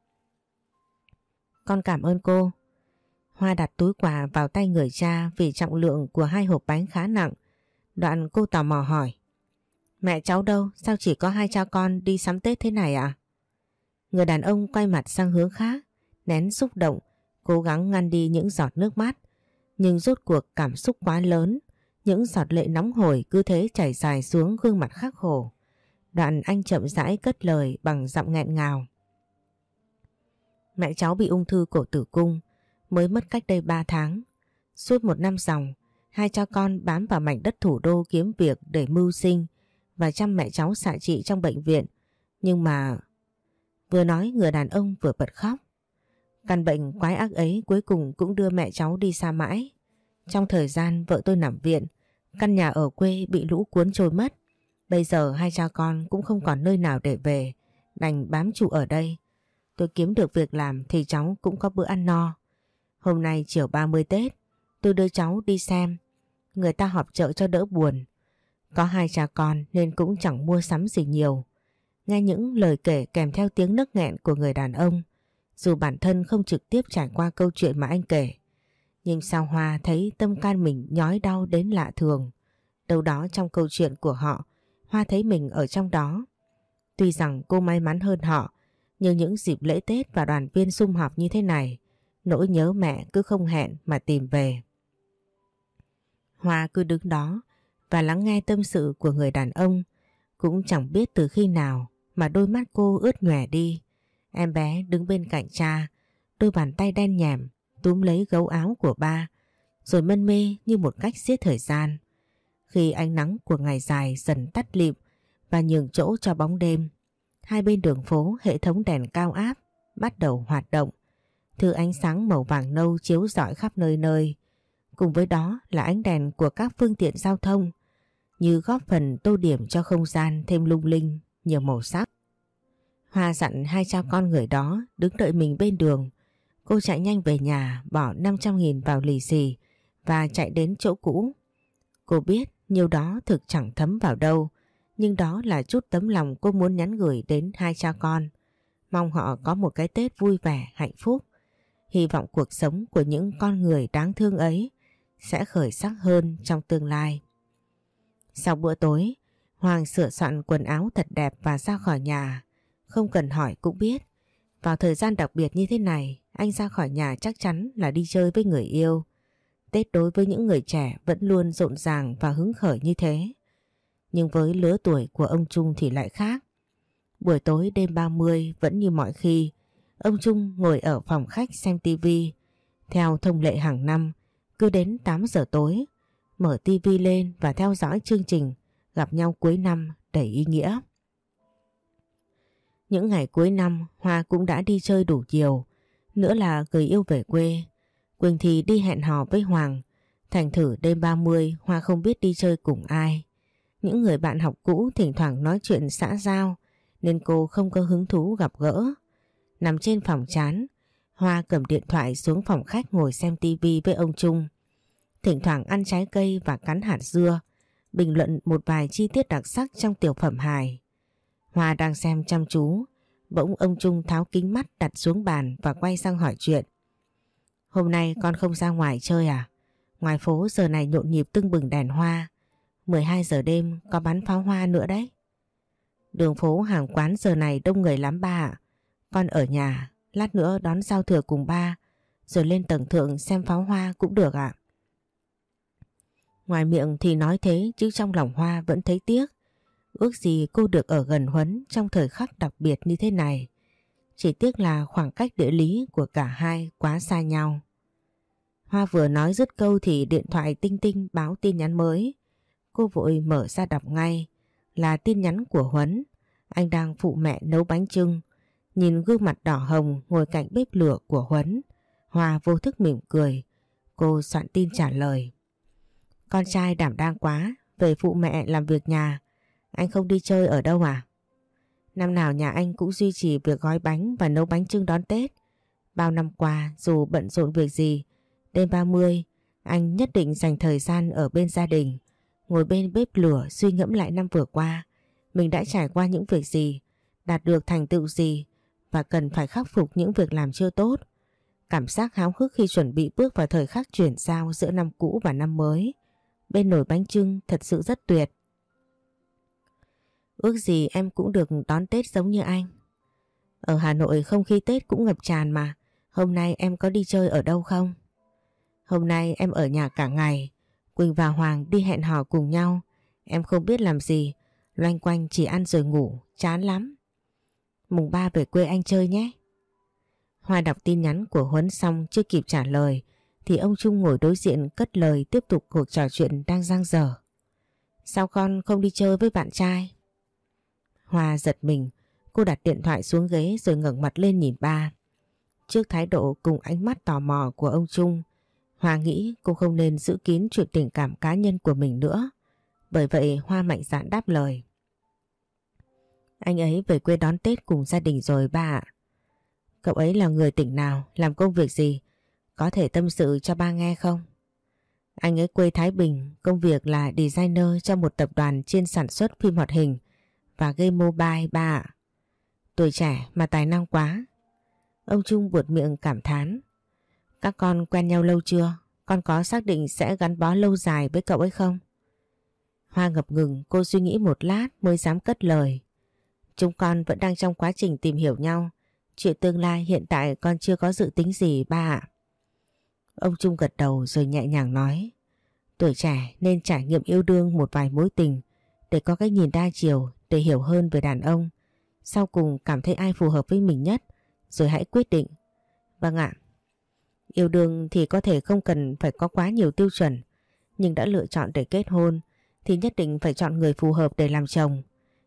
Con cảm ơn cô. Hoa đặt túi quà vào tay người cha vì trọng lượng của hai hộp bánh khá nặng. Đoạn cô tò mò hỏi. Mẹ cháu đâu? Sao chỉ có hai cha con đi sắm Tết thế này à? Người đàn ông quay mặt sang hướng khác, nén xúc động, cố gắng ngăn đi những giọt nước mắt. Nhưng rốt cuộc cảm xúc quá lớn, những giọt lệ nóng hổi cứ thế chảy dài xuống gương mặt khắc khổ. Đoạn anh chậm rãi cất lời bằng giọng nghẹn ngào. Mẹ cháu bị ung thư cổ tử cung, mới mất cách đây 3 tháng. Suốt một năm dòng, hai cha con bám vào mảnh đất thủ đô kiếm việc để mưu sinh và chăm mẹ cháu xạ trị trong bệnh viện. Nhưng mà... Vừa nói người đàn ông vừa bật khóc. Căn bệnh quái ác ấy cuối cùng cũng đưa mẹ cháu đi xa mãi. Trong thời gian vợ tôi nằm viện, căn nhà ở quê bị lũ cuốn trôi mất. Bây giờ hai cha con cũng không còn nơi nào để về, đành bám trụ ở đây. Tôi kiếm được việc làm thì cháu cũng có bữa ăn no. Hôm nay chiều 30 Tết, tôi đưa cháu đi xem. Người ta họp chợ cho đỡ buồn. Có hai cha con nên cũng chẳng mua sắm gì nhiều. Nghe những lời kể kèm theo tiếng nức nghẹn của người đàn ông, dù bản thân không trực tiếp trải qua câu chuyện mà anh kể. Nhưng sao Hoa thấy tâm can mình nhói đau đến lạ thường. Đâu đó trong câu chuyện của họ, Hoa thấy mình ở trong đó. Tuy rằng cô may mắn hơn họ, nhưng những dịp lễ Tết và đoàn viên sum họp như thế này, nỗi nhớ mẹ cứ không hẹn mà tìm về. Hoa cứ đứng đó và lắng nghe tâm sự của người đàn ông, cũng chẳng biết từ khi nào mà đôi mắt cô ướt nhòe đi. Em bé đứng bên cạnh cha, đôi bàn tay đen nhèm túm lấy gấu áo của ba, rồi mân mê như một cách giết thời gian. Khi ánh nắng của ngày dài dần tắt lịm và nhường chỗ cho bóng đêm, hai bên đường phố hệ thống đèn cao áp bắt đầu hoạt động. Thứ ánh sáng màu vàng nâu chiếu rọi khắp nơi nơi. Cùng với đó là ánh đèn của các phương tiện giao thông như góp phần tô điểm cho không gian thêm lung linh, nhiều màu sắc. Hoa dặn hai cha con người đó đứng đợi mình bên đường. Cô chạy nhanh về nhà bỏ 500.000 vào lì xì và chạy đến chỗ cũ. Cô biết Nhiều đó thực chẳng thấm vào đâu, nhưng đó là chút tấm lòng cô muốn nhắn gửi đến hai cha con. Mong họ có một cái Tết vui vẻ, hạnh phúc. Hy vọng cuộc sống của những con người đáng thương ấy sẽ khởi sắc hơn trong tương lai. Sau bữa tối, Hoàng sửa soạn quần áo thật đẹp và ra khỏi nhà. Không cần hỏi cũng biết. Vào thời gian đặc biệt như thế này, anh ra khỏi nhà chắc chắn là đi chơi với người yêu. Tết đối với những người trẻ vẫn luôn rộn ràng và hứng khởi như thế. Nhưng với lứa tuổi của ông Trung thì lại khác. Buổi tối đêm 30 vẫn như mọi khi, ông Trung ngồi ở phòng khách xem tivi. Theo thông lệ hàng năm, cứ đến 8 giờ tối, mở tivi lên và theo dõi chương trình gặp nhau cuối năm đầy ý nghĩa. Những ngày cuối năm Hoa cũng đã đi chơi đủ nhiều, nữa là người yêu về quê. Quỳnh thì đi hẹn hò với Hoàng, thành thử đêm 30 Hoa không biết đi chơi cùng ai. Những người bạn học cũ thỉnh thoảng nói chuyện xã giao nên cô không có hứng thú gặp gỡ. Nằm trên phòng chán, Hoa cầm điện thoại xuống phòng khách ngồi xem tivi với ông Trung. Thỉnh thoảng ăn trái cây và cắn hạt dưa, bình luận một vài chi tiết đặc sắc trong tiểu phẩm hài. Hoa đang xem chăm chú, bỗng ông Trung tháo kính mắt đặt xuống bàn và quay sang hỏi chuyện. Hôm nay con không ra ngoài chơi à? Ngoài phố giờ này nhộn nhịp tưng bừng đèn hoa. 12 giờ đêm có bắn pháo hoa nữa đấy. Đường phố hàng quán giờ này đông người lắm ba ạ. Con ở nhà, lát nữa đón giao thừa cùng ba, rồi lên tầng thượng xem pháo hoa cũng được ạ. Ngoài miệng thì nói thế chứ trong lòng Hoa vẫn thấy tiếc. Ước gì cô được ở gần Huấn trong thời khắc đặc biệt như thế này. Chỉ tiếc là khoảng cách địa lý của cả hai quá xa nhau. Hoa vừa nói dứt câu thì điện thoại tinh tinh báo tin nhắn mới. Cô vội mở ra đọc ngay. Là tin nhắn của Huấn. Anh đang phụ mẹ nấu bánh trưng. Nhìn gương mặt đỏ hồng ngồi cạnh bếp lửa của Huấn. Hoa vô thức mỉm cười. Cô soạn tin trả lời. Con trai đảm đang quá, về phụ mẹ làm việc nhà. Anh không đi chơi ở đâu à? Năm nào nhà anh cũng duy trì việc gói bánh và nấu bánh trưng đón Tết. Bao năm qua dù bận rộn việc gì, đêm 30 anh nhất định dành thời gian ở bên gia đình, ngồi bên bếp lửa suy ngẫm lại năm vừa qua. Mình đã trải qua những việc gì, đạt được thành tựu gì và cần phải khắc phục những việc làm chưa tốt. Cảm giác háo hức khi chuẩn bị bước vào thời khắc chuyển giao giữa năm cũ và năm mới. Bên nồi bánh trưng thật sự rất tuyệt. Ước gì em cũng được đón Tết giống như anh. Ở Hà Nội không khí Tết cũng ngập tràn mà. Hôm nay em có đi chơi ở đâu không? Hôm nay em ở nhà cả ngày. Quỳnh và Hoàng đi hẹn hò cùng nhau. Em không biết làm gì. Loanh quanh chỉ ăn rồi ngủ. Chán lắm. Mùng ba về quê anh chơi nhé. Hoa đọc tin nhắn của Huấn xong chưa kịp trả lời, thì ông Trung ngồi đối diện cất lời tiếp tục cuộc trò chuyện đang giang dở. Sao con không đi chơi với bạn trai? Hoa giật mình, cô đặt điện thoại xuống ghế rồi ngẩng mặt lên nhìn ba. Trước thái độ cùng ánh mắt tò mò của ông Trung, Hoa nghĩ cô không nên giữ kín chuyện tình cảm cá nhân của mình nữa. Bởi vậy Hoa mạnh dạn đáp lời. Anh ấy về quê đón Tết cùng gia đình rồi ba ạ. Cậu ấy là người tỉnh nào, làm công việc gì? Có thể tâm sự cho ba nghe không? Anh ấy quê Thái Bình, công việc là designer cho một tập đoàn chuyên sản xuất phim hoạt hình và game mobile ba ạ. Tuổi trẻ mà tài năng quá. Ông Trung buột miệng cảm thán. Các con quen nhau lâu chưa? Con có xác định sẽ gắn bó lâu dài với cậu ấy không? Hoa ngập ngừng, cô suy nghĩ một lát mới dám cất lời. Chúng con vẫn đang trong quá trình tìm hiểu nhau. Chuyện tương lai hiện tại con chưa có dự tính gì, ba ạ. Ông Trung gật đầu rồi nhẹ nhàng nói. Tuổi trẻ nên trải nghiệm yêu đương một vài mối tình để có cái nhìn đa chiều, để hiểu hơn về đàn ông. Sau cùng cảm thấy ai phù hợp với mình nhất, rồi hãy quyết định. Vâng ạ. Yêu đương thì có thể không cần phải có quá nhiều tiêu chuẩn, nhưng đã lựa chọn để kết hôn thì nhất định phải chọn người phù hợp để làm chồng.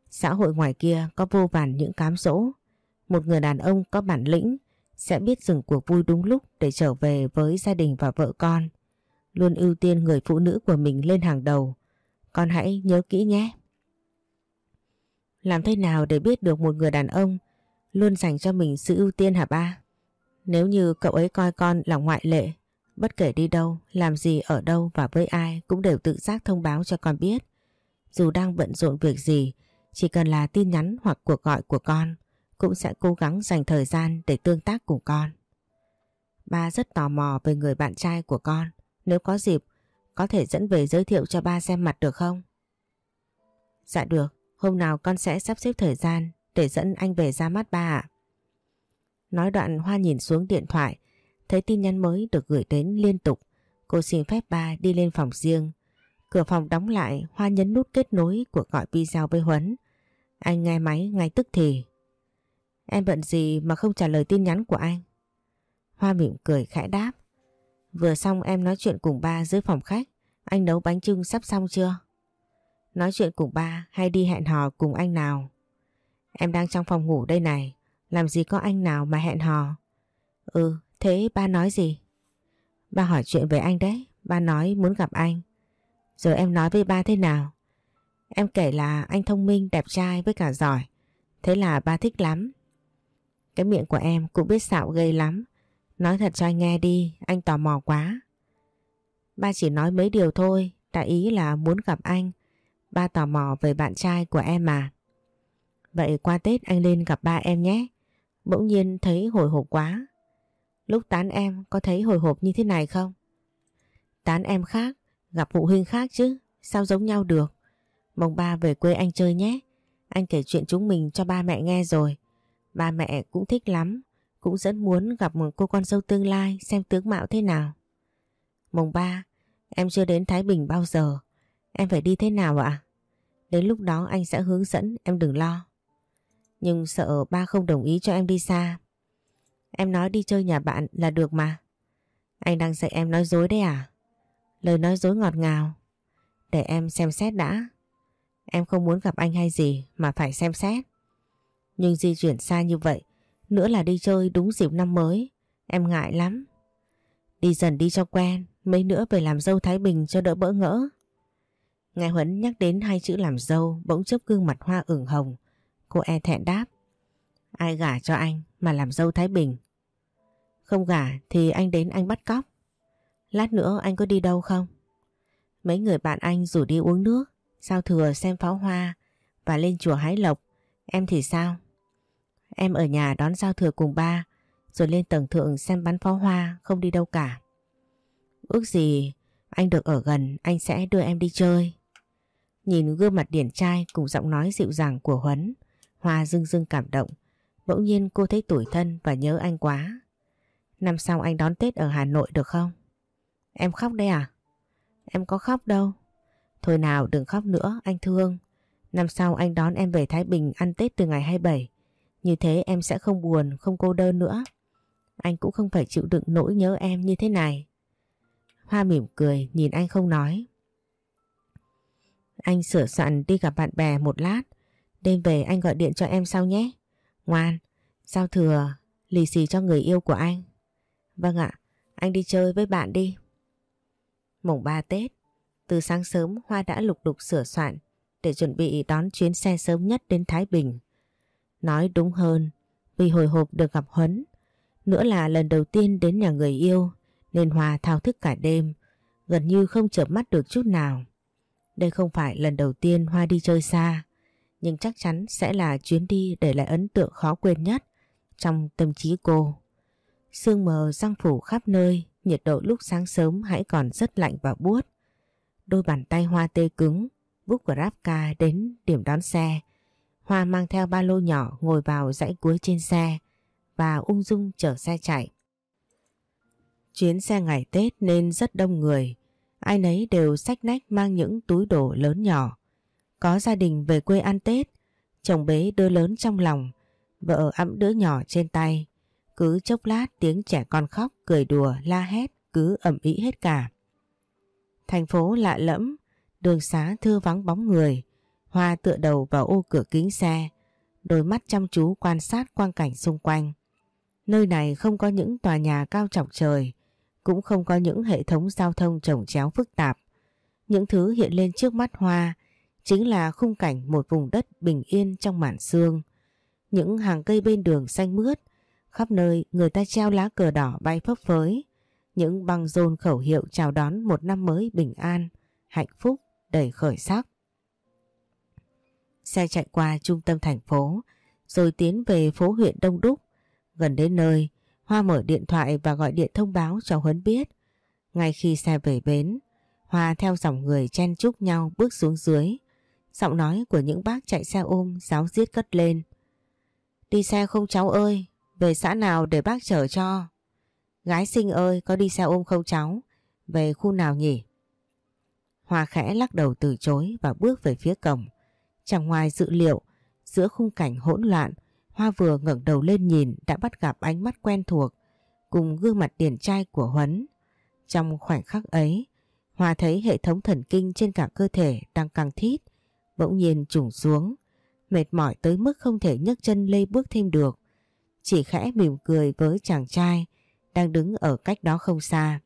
Xã hội ngoài kia có vô vàn những cám dỗ. Một người đàn ông có bản lĩnh sẽ biết dừng cuộc vui đúng lúc để trở về với gia đình và vợ con. Luôn ưu tiên người phụ nữ của mình lên hàng đầu. Con hãy nhớ kỹ nhé. Làm thế nào để biết được một người đàn ông luôn dành cho mình sự ưu tiên hả ba? Nếu như cậu ấy coi con là ngoại lệ, Bất kể đi đâu, làm gì ở đâu và với ai cũng đều tự giác thông báo cho con biết. Dù đang bận rộn việc gì, chỉ cần là tin nhắn hoặc cuộc gọi của con, cũng sẽ cố gắng dành thời gian để tương tác cùng con. Ba rất tò mò về người bạn trai của con. Nếu có dịp, có thể dẫn về giới thiệu cho ba xem mặt được không? Dạ được, hôm nào con sẽ sắp xếp thời gian để dẫn anh về ra mắt ba ạ. Nói đoạn Hoa nhìn xuống điện thoại, thấy tin nhắn mới được gửi đến liên tục. Cô xin phép ba đi lên phòng riêng. Cửa phòng đóng lại, Hoa nhấn nút kết nối cuộc gọi video với Huấn. Anh nghe máy ngay tức thì. Em bận gì mà không trả lời tin nhắn của anh? Hoa mỉm cười khẽ đáp. Vừa xong em nói chuyện cùng ba dưới phòng khách. Anh nấu bánh trưng sắp xong chưa? Nói chuyện cùng ba hay đi hẹn hò cùng anh nào? Em đang trong phòng ngủ đây này. Làm gì có anh nào mà hẹn hò? Ừ, thế ba nói gì? Ba hỏi chuyện về anh đấy. Ba nói muốn gặp anh. Rồi em nói với ba thế nào? Em kể là anh thông minh, đẹp trai với cả giỏi. Thế là ba thích lắm. Cái miệng của em cũng biết xạo ghê lắm. Nói thật cho anh nghe đi, anh tò mò quá. Ba chỉ nói mấy điều thôi, đại ý là muốn gặp anh. Ba tò mò về bạn trai của em mà. Vậy qua Tết anh lên gặp ba em nhé. Bỗng nhiên thấy hồi hộp quá. Lúc tán em có thấy hồi hộp như thế này không? Tán em khác, gặp phụ huynh khác chứ, sao giống nhau được? Mong ba về quê anh chơi nhé. Anh kể chuyện chúng mình cho ba mẹ nghe rồi. Ba mẹ cũng thích lắm, cũng rất muốn gặp một cô con dâu tương lai xem tướng mạo thế nào. Mùng ba, em chưa đến Thái Bình bao giờ. Em phải đi thế nào ạ? Đến lúc đó anh sẽ hướng dẫn, em đừng lo. Nhưng sợ ba không đồng ý cho em đi xa. Em nói đi chơi nhà bạn là được mà. Anh đang dạy em nói dối đấy à? Lời nói dối ngọt ngào. Để em xem xét đã. Em không muốn gặp anh hay gì mà phải xem xét. Nhưng di chuyển xa như vậy, nữa là đi chơi đúng dịp năm mới, em ngại lắm. Đi dần đi cho quen, mấy nữa về làm dâu Thái Bình cho đỡ bỡ ngỡ. Nghe Huấn nhắc đến hai chữ làm dâu bỗng chốc gương mặt hoa ửng hồng. Cô e thẹn đáp. Ai gả cho anh mà làm dâu Thái Bình? Không gả thì anh đến anh bắt cóc. Lát nữa anh có đi đâu không? Mấy người bạn anh rủ đi uống nước, sao thừa xem pháo hoa và lên chùa hái lộc. Em thì sao? Em ở nhà đón giao thừa cùng ba, rồi lên tầng thượng xem bắn pháo hoa, không đi đâu cả. Ước gì anh được ở gần, anh sẽ đưa em đi chơi. Nhìn gương mặt điển trai cùng giọng nói dịu dàng của Huấn, Hoa dưng dưng cảm động Bỗng nhiên cô thấy tủi thân và nhớ anh quá Năm sau anh đón Tết ở Hà Nội được không? Em khóc đây à? Em có khóc đâu Thôi nào đừng khóc nữa, anh thương Năm sau anh đón em về Thái Bình ăn Tết từ ngày 27 như thế em sẽ không buồn, không cô đơn nữa. Anh cũng không phải chịu đựng nỗi nhớ em như thế này. Hoa mỉm cười, nhìn anh không nói. Anh sửa soạn đi gặp bạn bè một lát. Đêm về anh gọi điện cho em sau nhé. Ngoan, sao thừa, lì xì cho người yêu của anh. Vâng ạ, anh đi chơi với bạn đi. Mùng 3 Tết, từ sáng sớm Hoa đã lục đục sửa soạn để chuẩn bị đón chuyến xe sớm nhất đến Thái Bình. Nói đúng hơn, vì hồi hộp được gặp Huấn, nữa là lần đầu tiên đến nhà người yêu nên Hòa thao thức cả đêm, gần như không chợp mắt được chút nào. Đây không phải lần đầu tiên Hoa đi chơi xa, nhưng chắc chắn sẽ là chuyến đi để lại ấn tượng khó quên nhất trong tâm trí cô. Sương mờ răng phủ khắp nơi, nhiệt độ lúc sáng sớm hãy còn rất lạnh và buốt. Đôi bàn tay Hoa tê cứng, búc Grabca đến điểm đón xe, Hoa mang theo ba lô nhỏ ngồi vào dãy cuối trên xe và ung dung chở xe chạy. Chuyến xe ngày Tết nên rất đông người, ai nấy đều sách nách mang những túi đồ lớn nhỏ. Có gia đình về quê ăn Tết, chồng bế đứa lớn trong lòng, vợ ẵm đứa nhỏ trên tay. Cứ chốc lát tiếng trẻ con khóc, cười đùa, la hét, cứ ẩm ý hết cả. Thành phố lạ lẫm, đường xá thưa vắng bóng người, Hoa tựa đầu vào ô cửa kính xe, đôi mắt chăm chú quan sát quang cảnh xung quanh. Nơi này không có những tòa nhà cao chọc trời, cũng không có những hệ thống giao thông trồng chéo phức tạp. Những thứ hiện lên trước mắt Hoa chính là khung cảnh một vùng đất bình yên trong màn sương. Những hàng cây bên đường xanh mướt, khắp nơi người ta treo lá cờ đỏ bay phấp phới, những băng rôn khẩu hiệu chào đón một năm mới bình an, hạnh phúc, đầy khởi sắc. Xe chạy qua trung tâm thành phố, rồi tiến về phố huyện Đông Đúc. Gần đến nơi, Hoa mở điện thoại và gọi điện thông báo cho Huấn biết. Ngay khi xe về bến, Hoa theo dòng người chen chúc nhau bước xuống dưới. Giọng nói của những bác chạy xe ôm giáo giết cất lên. Đi xe không cháu ơi, về xã nào để bác chở cho? Gái sinh ơi, có đi xe ôm không cháu? Về khu nào nhỉ? Hoa khẽ lắc đầu từ chối và bước về phía cổng. Chẳng ngoài dự liệu, giữa khung cảnh hỗn loạn, Hoa vừa ngẩng đầu lên nhìn đã bắt gặp ánh mắt quen thuộc cùng gương mặt điển trai của Huấn. Trong khoảnh khắc ấy, Hoa thấy hệ thống thần kinh trên cả cơ thể đang căng thít, bỗng nhiên trùng xuống, mệt mỏi tới mức không thể nhấc chân lê bước thêm được. Chỉ khẽ mỉm cười với chàng trai đang đứng ở cách đó không xa.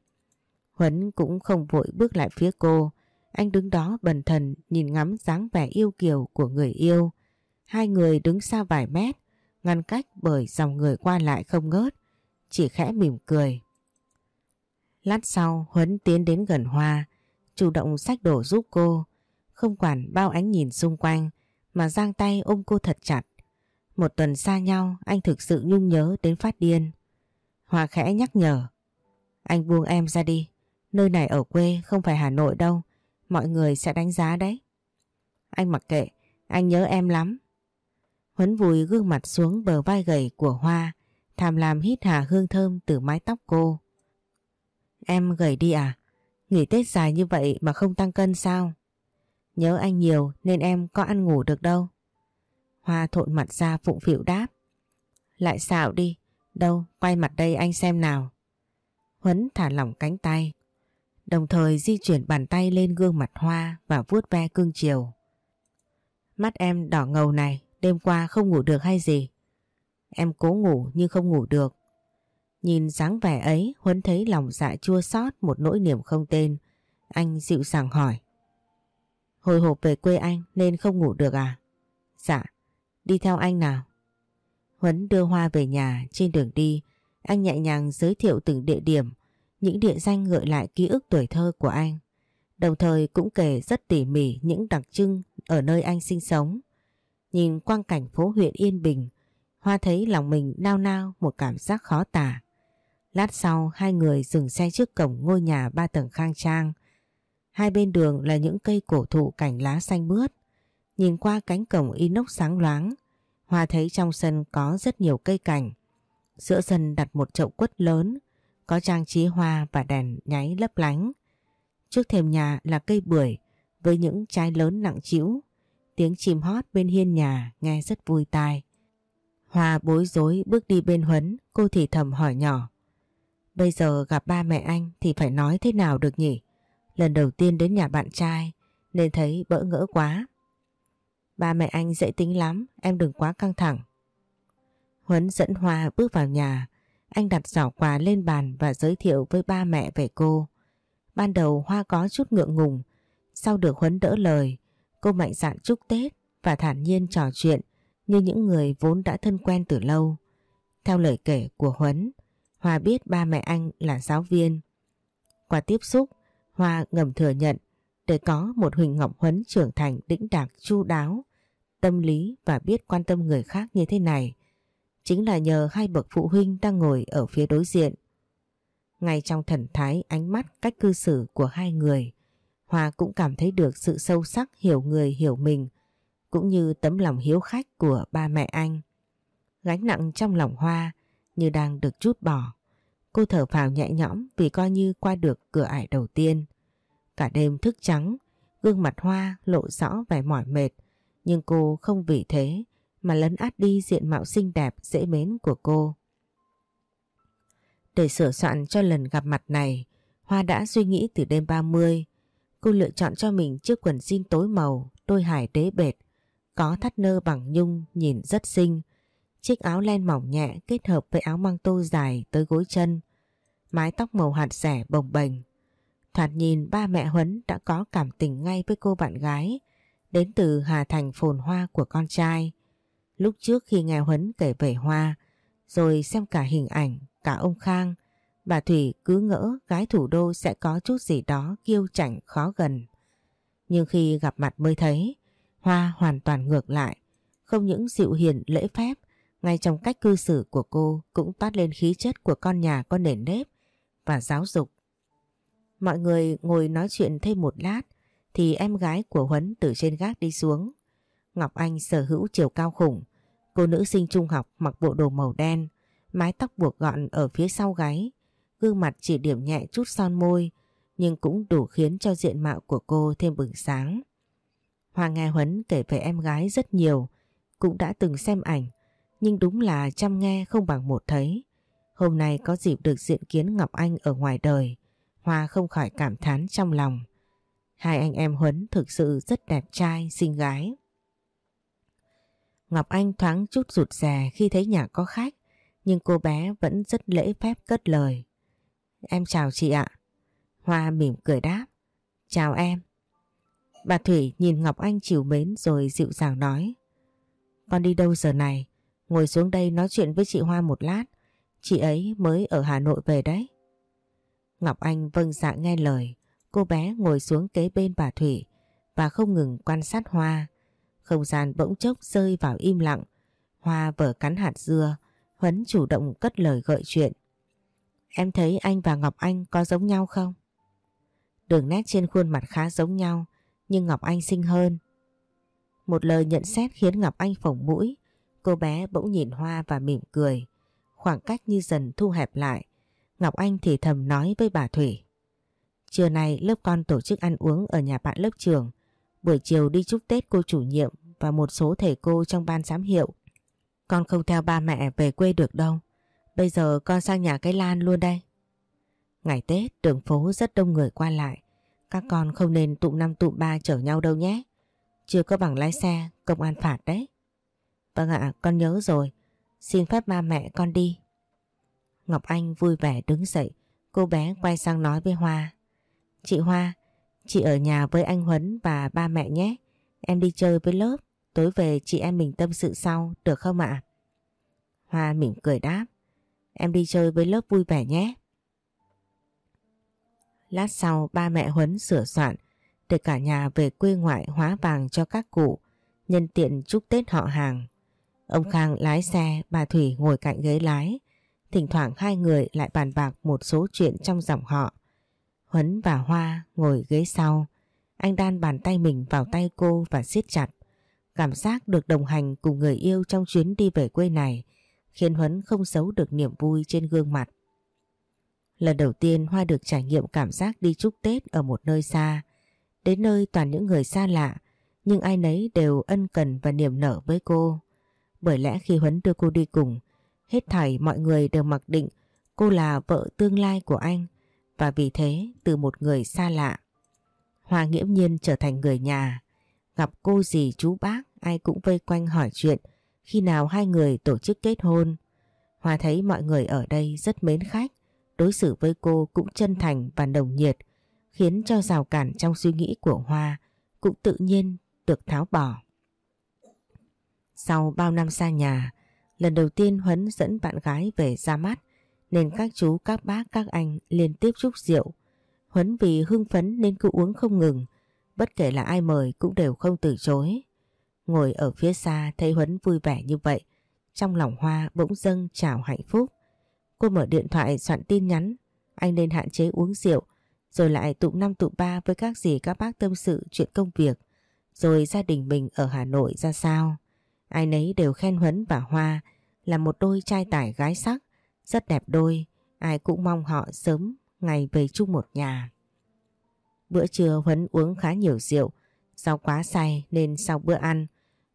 Huấn cũng không vội bước lại phía cô, anh đứng đó bần thần nhìn ngắm dáng vẻ yêu kiều của người yêu. Hai người đứng xa vài mét, ngăn cách bởi dòng người qua lại không ngớt, chỉ khẽ mỉm cười. Lát sau Huấn tiến đến gần Hoa, chủ động sách đổ giúp cô, không quản bao ánh nhìn xung quanh mà giang tay ôm cô thật chặt. Một tuần xa nhau anh thực sự nhung nhớ đến phát điên. Hoa khẽ nhắc nhở. Anh buông em ra đi, nơi này ở quê không phải Hà Nội đâu, mọi người sẽ đánh giá đấy. Anh mặc kệ, anh nhớ em lắm. Huấn vùi gương mặt xuống bờ vai gầy của Hoa, tham lam hít hà hương thơm từ mái tóc cô. Em gầy đi à? Nghỉ Tết dài như vậy mà không tăng cân sao? Nhớ anh nhiều nên em có ăn ngủ được đâu. Hoa thộn mặt ra phụng phịu đáp. Lại xạo đi, đâu quay mặt đây anh xem nào. Huấn thả lỏng cánh tay, đồng thời di chuyển bàn tay lên gương mặt Hoa và vuốt ve cương chiều. Mắt em đỏ ngầu này, đêm qua không ngủ được hay gì? Em cố ngủ nhưng không ngủ được. Nhìn dáng vẻ ấy, Huấn thấy lòng dạ chua xót một nỗi niềm không tên. Anh dịu dàng hỏi. Hồi hộp về quê anh nên không ngủ được à? Dạ, đi theo anh nào. Huấn đưa Hoa về nhà trên đường đi. Anh nhẹ nhàng giới thiệu từng địa điểm, những địa danh gợi lại ký ức tuổi thơ của anh. Đồng thời cũng kể rất tỉ mỉ những đặc trưng ở nơi anh sinh sống. Nhìn quang cảnh phố huyện Yên Bình, Hoa thấy lòng mình nao nao một cảm giác khó tả. Lát sau hai người dừng xe trước cổng ngôi nhà ba tầng khang trang. Hai bên đường là những cây cổ thụ cảnh lá xanh mướt. Nhìn qua cánh cổng inox sáng loáng, Hoa thấy trong sân có rất nhiều cây cảnh. Giữa sân đặt một chậu quất lớn, có trang trí hoa và đèn nháy lấp lánh. Trước thềm nhà là cây bưởi với những trái lớn nặng trĩu. Tiếng chim hót bên hiên nhà nghe rất vui tai. Hoa bối rối bước đi bên Huấn, cô thì thầm hỏi nhỏ. Bây giờ gặp ba mẹ anh thì phải nói thế nào được nhỉ? Lần đầu tiên đến nhà bạn trai nên thấy bỡ ngỡ quá. Ba mẹ anh dễ tính lắm, em đừng quá căng thẳng. Huấn dẫn Hoa bước vào nhà, anh đặt giỏ quà lên bàn và giới thiệu với ba mẹ về cô. Ban đầu Hoa có chút ngượng ngùng, sau được Huấn đỡ lời, cô mạnh dạn chúc Tết và thản nhiên trò chuyện như những người vốn đã thân quen từ lâu. Theo lời kể của Huấn, Hoa biết ba mẹ anh là giáo viên. Qua tiếp xúc, Hoa ngầm thừa nhận để có một Huỳnh Ngọc Huấn trưởng thành đĩnh đạc chu đáo, tâm lý và biết quan tâm người khác như thế này. Chính là nhờ hai bậc phụ huynh đang ngồi ở phía đối diện. Ngay trong thần thái ánh mắt cách cư xử của hai người, Hoa cũng cảm thấy được sự sâu sắc hiểu người hiểu mình, cũng như tấm lòng hiếu khách của ba mẹ anh. Gánh nặng trong lòng Hoa như đang được chút bỏ. Cô thở phào nhẹ nhõm vì coi như qua được cửa ải đầu tiên. Cả đêm thức trắng, gương mặt Hoa lộ rõ vẻ mỏi mệt, nhưng cô không vì thế mà lấn át đi diện mạo xinh đẹp dễ mến của cô. Để sửa soạn cho lần gặp mặt này, Hoa đã suy nghĩ từ đêm 30. Cô lựa chọn cho mình chiếc quần jean tối màu, đôi hải đế bệt, có thắt nơ bằng nhung nhìn rất xinh. Chiếc áo len mỏng nhẹ kết hợp với áo măng tô dài tới gối chân. Mái tóc màu hạt rẻ bồng bềnh. Thoạt nhìn ba mẹ Huấn đã có cảm tình ngay với cô bạn gái đến từ Hà Thành phồn hoa của con trai. Lúc trước khi nghe Huấn kể về Hoa rồi xem cả hình ảnh cả ông Khang Bà Thủy cứ ngỡ gái thủ đô sẽ có chút gì đó kiêu chảnh khó gần. Nhưng khi gặp mặt mới thấy, Hoa hoàn toàn ngược lại. Không những dịu hiền lễ phép, ngay trong cách cư xử của cô cũng toát lên khí chất của con nhà có nền nếp và giáo dục. Mọi người ngồi nói chuyện thêm một lát thì em gái của Huấn từ trên gác đi xuống. Ngọc Anh sở hữu chiều cao khủng, cô nữ sinh trung học mặc bộ đồ màu đen, mái tóc buộc gọn ở phía sau gáy, gương mặt chỉ điểm nhẹ chút son môi nhưng cũng đủ khiến cho diện mạo của cô thêm bừng sáng. Hoa nghe Huấn kể về em gái rất nhiều, cũng đã từng xem ảnh, nhưng đúng là chăm nghe không bằng một thấy. Hôm nay có dịp được diện kiến Ngọc Anh ở ngoài đời, Hoa không khỏi cảm thán trong lòng. Hai anh em Huấn thực sự rất đẹp trai, xinh gái. Ngọc Anh thoáng chút rụt rè khi thấy nhà có khách, nhưng cô bé vẫn rất lễ phép cất lời. Em chào chị ạ. Hoa mỉm cười đáp. Chào em. Bà Thủy nhìn Ngọc Anh chiều mến rồi dịu dàng nói. Con đi đâu giờ này? Ngồi xuống đây nói chuyện với chị Hoa một lát. Chị ấy mới ở Hà Nội về đấy. Ngọc Anh vâng dạ nghe lời. Cô bé ngồi xuống kế bên bà Thủy và không ngừng quan sát Hoa. Không gian bỗng chốc rơi vào im lặng. Hoa vở cắn hạt dưa. Huấn chủ động cất lời gợi chuyện. Em thấy anh và Ngọc Anh có giống nhau không? Đường nét trên khuôn mặt khá giống nhau, nhưng Ngọc Anh xinh hơn. Một lời nhận xét khiến Ngọc Anh phồng mũi. Cô bé bỗng nhìn Hoa và mỉm cười. Khoảng cách như dần thu hẹp lại. Ngọc Anh thì thầm nói với bà Thủy. Trưa nay lớp con tổ chức ăn uống ở nhà bạn lớp trường. Buổi chiều đi chúc Tết cô chủ nhiệm và một số thầy cô trong ban giám hiệu. Con không theo ba mẹ về quê được đâu. Bây giờ con sang nhà cái Lan luôn đây. Ngày Tết đường phố rất đông người qua lại. Các con không nên tụm năm tụm ba chở nhau đâu nhé. Chưa có bằng lái xe, công an phạt đấy. Vâng ạ, con nhớ rồi. Xin phép ba mẹ con đi. Ngọc Anh vui vẻ đứng dậy. Cô bé quay sang nói với Hoa. Chị Hoa, chị ở nhà với anh Huấn và ba mẹ nhé. Em đi chơi với lớp. Tối về chị em mình tâm sự sau, được không ạ? Hoa mỉm cười đáp. Em đi chơi với lớp vui vẻ nhé. Lát sau ba mẹ Huấn sửa soạn để cả nhà về quê ngoại hóa vàng cho các cụ, nhân tiện chúc Tết họ hàng. Ông Khang lái xe, bà Thủy ngồi cạnh ghế lái. Thỉnh thoảng hai người lại bàn bạc một số chuyện trong dòng họ. Huấn và Hoa ngồi ghế sau. Anh đan bàn tay mình vào tay cô và siết chặt. Cảm giác được đồng hành cùng người yêu trong chuyến đi về quê này khiến Huấn không giấu được niềm vui trên gương mặt. Lần đầu tiên Hoa được trải nghiệm cảm giác đi chúc Tết ở một nơi xa, đến nơi toàn những người xa lạ, nhưng ai nấy đều ân cần và niềm nở với cô. Bởi lẽ khi Huấn đưa cô đi cùng, hết thảy mọi người đều mặc định cô là vợ tương lai của anh và vì thế từ một người xa lạ. Hoa nghiễm nhiên trở thành người nhà, gặp cô dì chú bác ai cũng vây quanh hỏi chuyện khi nào hai người tổ chức kết hôn. Hoa thấy mọi người ở đây rất mến khách, đối xử với cô cũng chân thành và nồng nhiệt, khiến cho rào cản trong suy nghĩ của Hoa cũng tự nhiên được tháo bỏ. Sau bao năm xa nhà, lần đầu tiên Huấn dẫn bạn gái về ra mắt, nên các chú, các bác, các anh liên tiếp chúc rượu. Huấn vì hưng phấn nên cứ uống không ngừng, bất kể là ai mời cũng đều không từ chối. Ngồi ở phía xa thấy Huấn vui vẻ như vậy, trong lòng Hoa bỗng dâng trào hạnh phúc. Cô mở điện thoại soạn tin nhắn, anh nên hạn chế uống rượu, rồi lại tụng năm tụng ba với các dì các bác tâm sự chuyện công việc, rồi gia đình mình ở Hà Nội ra sao. Ai nấy đều khen Huấn và Hoa là một đôi trai tải gái sắc, rất đẹp đôi, ai cũng mong họ sớm ngày về chung một nhà. Bữa trưa Huấn uống khá nhiều rượu, do quá say nên sau bữa ăn,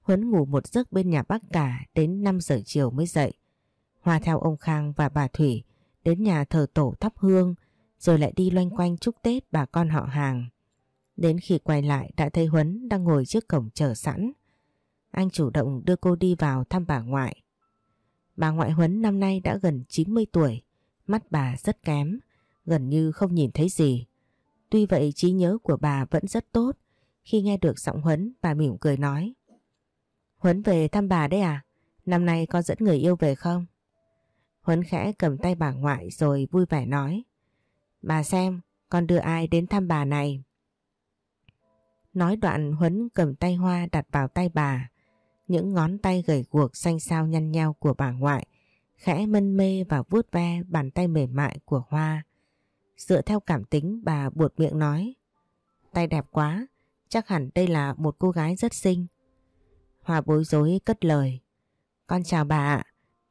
Huấn ngủ một giấc bên nhà bác cả đến 5 giờ chiều mới dậy. Hòa theo ông Khang và bà Thủy đến nhà thờ tổ thắp hương rồi lại đi loanh quanh chúc Tết bà con họ hàng. Đến khi quay lại đã thấy Huấn đang ngồi trước cổng chờ sẵn. Anh chủ động đưa cô đi vào thăm bà ngoại. Bà ngoại Huấn năm nay đã gần 90 tuổi, mắt bà rất kém, gần như không nhìn thấy gì. Tuy vậy trí nhớ của bà vẫn rất tốt. Khi nghe được giọng Huấn, bà mỉm cười nói. Huấn về thăm bà đấy à? Năm nay con dẫn người yêu về không? Huấn khẽ cầm tay bà ngoại rồi vui vẻ nói. Bà xem, con đưa ai đến thăm bà này? Nói đoạn Huấn cầm tay Hoa đặt vào tay bà. Những ngón tay gầy guộc xanh xao nhăn nheo của bà ngoại khẽ mân mê và vuốt ve bàn tay mềm mại của Hoa. Dựa theo cảm tính bà buột miệng nói Tay đẹp quá, chắc hẳn đây là một cô gái rất xinh. Hoa bối rối cất lời Con chào bà ạ,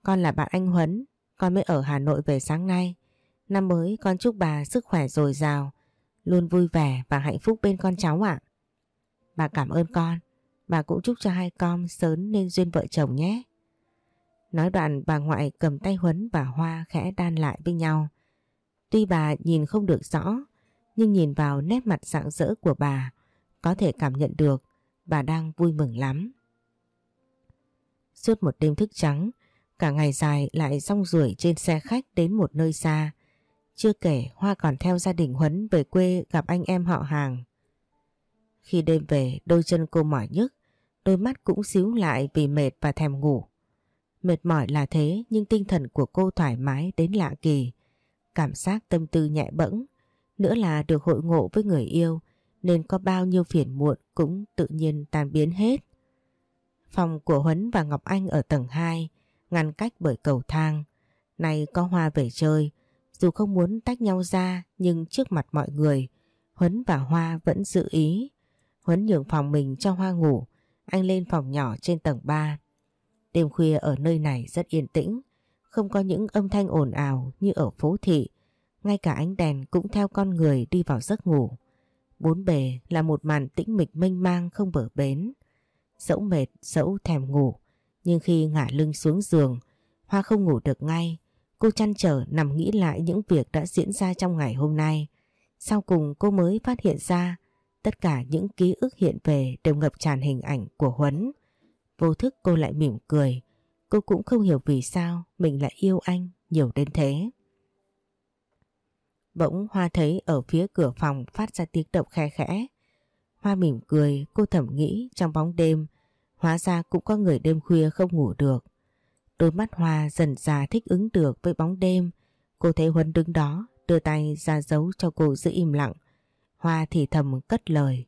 con là bạn anh Huấn, con mới ở Hà Nội về sáng nay. Năm mới con chúc bà sức khỏe dồi dào, luôn vui vẻ và hạnh phúc bên con cháu ạ. Bà cảm ơn con, bà cũng chúc cho hai con sớm nên duyên vợ chồng nhé. Nói đoạn bà ngoại cầm tay Huấn và Hoa khẽ đan lại với nhau. Tuy bà nhìn không được rõ, nhưng nhìn vào nét mặt sạng rỡ của bà, có thể cảm nhận được bà đang vui mừng lắm. Suốt một đêm thức trắng, cả ngày dài lại rong ruổi trên xe khách đến một nơi xa. Chưa kể Hoa còn theo gia đình Huấn về quê gặp anh em họ hàng. Khi đêm về đôi chân cô mỏi nhức, đôi mắt cũng xíu lại vì mệt và thèm ngủ. Mệt mỏi là thế nhưng tinh thần của cô thoải mái đến lạ kỳ. Cảm giác tâm tư nhẹ bẫng, nữa là được hội ngộ với người yêu nên có bao nhiêu phiền muộn cũng tự nhiên tan biến hết. Phòng của Huấn và Ngọc Anh ở tầng 2, ngăn cách bởi cầu thang. Này có Hoa về chơi, dù không muốn tách nhau ra nhưng trước mặt mọi người, Huấn và Hoa vẫn giữ ý. Huấn nhường phòng mình cho Hoa ngủ, anh lên phòng nhỏ trên tầng 3. Đêm khuya ở nơi này rất yên tĩnh, không có những âm thanh ồn ào như ở phố thị. Ngay cả ánh đèn cũng theo con người đi vào giấc ngủ. Bốn bề là một màn tĩnh mịch mênh mang không bờ bến. Dẫu mệt, dẫu thèm ngủ, nhưng khi ngả lưng xuống giường, Hoa không ngủ được ngay. Cô chăn trở nằm nghĩ lại những việc đã diễn ra trong ngày hôm nay. Sau cùng cô mới phát hiện ra tất cả những ký ức hiện về đều ngập tràn hình ảnh của Huấn. Vô thức cô lại mỉm cười. Cô cũng không hiểu vì sao mình lại yêu anh nhiều đến thế. Bỗng Hoa thấy ở phía cửa phòng phát ra tiếng động khe khẽ. Hoa mỉm cười, cô thầm nghĩ trong bóng đêm, hóa ra cũng có người đêm khuya không ngủ được. Đôi mắt Hoa dần già thích ứng được với bóng đêm. Cô thấy huấn đứng đó, đưa tay ra giấu cho cô giữ im lặng. Hoa thì thầm cất lời.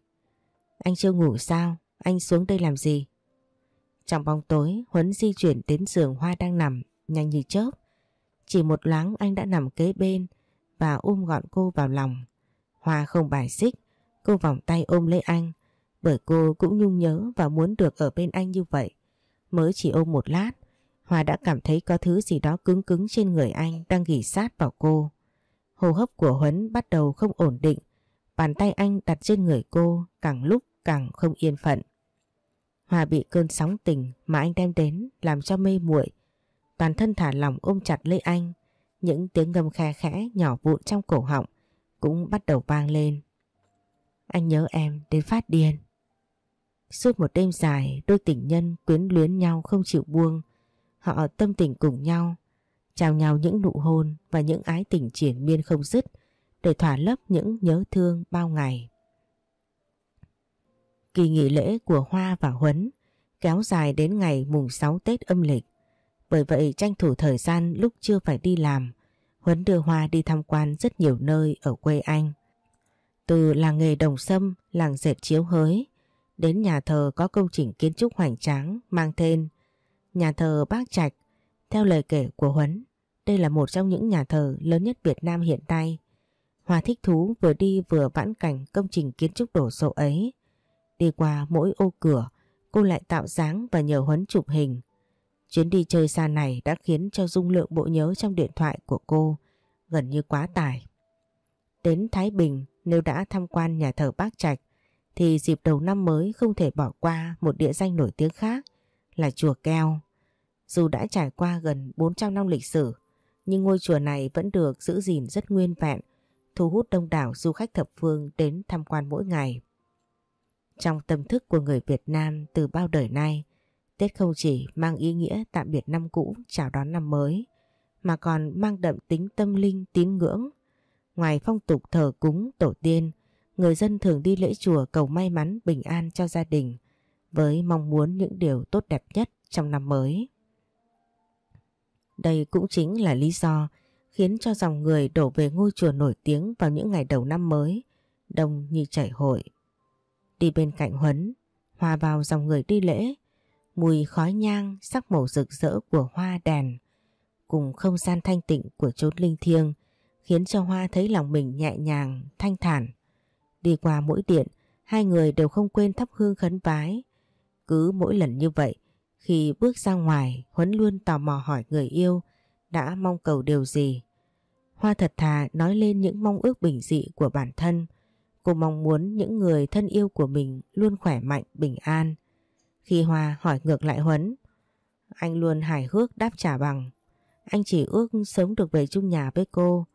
Anh chưa ngủ sao? Anh xuống đây làm gì? Trong bóng tối, Huấn di chuyển đến giường Hoa đang nằm, nhanh như chớp. Chỉ một loáng anh đã nằm kế bên và ôm gọn cô vào lòng. Hoa không bài xích, cô vòng tay ôm lấy anh, bởi cô cũng nhung nhớ và muốn được ở bên anh như vậy. Mới chỉ ôm một lát, Hoa đã cảm thấy có thứ gì đó cứng cứng trên người anh đang ghi sát vào cô. Hô hấp của Huấn bắt đầu không ổn định, bàn tay anh đặt trên người cô càng lúc càng không yên phận. Hòa bị cơn sóng tình mà anh đem đến làm cho mê muội. Toàn thân thả lỏng ôm chặt lấy anh, những tiếng ngâm khe khẽ nhỏ vụn trong cổ họng cũng bắt đầu vang lên. Anh nhớ em đến phát điên. Suốt một đêm dài, đôi tình nhân quyến luyến nhau không chịu buông. Họ tâm tình cùng nhau, trao nhau những nụ hôn và những ái tình triển miên không dứt để thỏa lấp những nhớ thương bao ngày. Kỳ nghỉ lễ của Hoa và Huấn kéo dài đến ngày mùng 6 Tết âm lịch. Bởi vậy tranh thủ thời gian lúc chưa phải đi làm, Huấn đưa Hoa đi tham quan rất nhiều nơi ở quê anh. Từ làng nghề đồng sâm, làng dệt chiếu hới, đến nhà thờ có công trình kiến trúc hoành tráng mang tên nhà thờ Bác Trạch. Theo lời kể của Huấn, đây là một trong những nhà thờ lớn nhất Việt Nam hiện nay. Hoa thích thú vừa đi vừa vãn cảnh công trình kiến trúc đổ sộ ấy. Đi qua mỗi ô cửa, cô lại tạo dáng và nhờ Huấn chụp hình. Chuyến đi chơi xa này đã khiến cho dung lượng bộ nhớ trong điện thoại của cô gần như quá tải. Đến Thái Bình, nếu đã tham quan nhà thờ Bác Trạch, thì dịp đầu năm mới không thể bỏ qua một địa danh nổi tiếng khác là Chùa Keo. Dù đã trải qua gần 400 năm lịch sử, nhưng ngôi chùa này vẫn được giữ gìn rất nguyên vẹn, thu hút đông đảo du khách thập phương đến tham quan mỗi ngày. Trong tâm thức của người Việt Nam từ bao đời nay, Tết không chỉ mang ý nghĩa tạm biệt năm cũ chào đón năm mới, mà còn mang đậm tính tâm linh tín ngưỡng. Ngoài phong tục thờ cúng tổ tiên, người dân thường đi lễ chùa cầu may mắn bình an cho gia đình, với mong muốn những điều tốt đẹp nhất trong năm mới. Đây cũng chính là lý do khiến cho dòng người đổ về ngôi chùa nổi tiếng vào những ngày đầu năm mới, đông như chảy hội. Đi bên cạnh Huấn, hòa vào dòng người đi lễ, mùi khói nhang sắc màu rực rỡ của hoa đèn cùng không gian thanh tịnh của chốn linh thiêng khiến cho Hoa thấy lòng mình nhẹ nhàng, thanh thản. Đi qua mỗi điện, hai người đều không quên thắp hương khấn vái. Cứ mỗi lần như vậy, khi bước ra ngoài, Huấn luôn tò mò hỏi người yêu đã mong cầu điều gì. Hoa thật thà nói lên những mong ước bình dị của bản thân. Cô mong muốn những người thân yêu của mình luôn khỏe mạnh, bình an. Khi Hoa hỏi ngược lại Huấn, anh luôn hài hước đáp trả bằng anh chỉ ước sớm được về chung nhà với cô.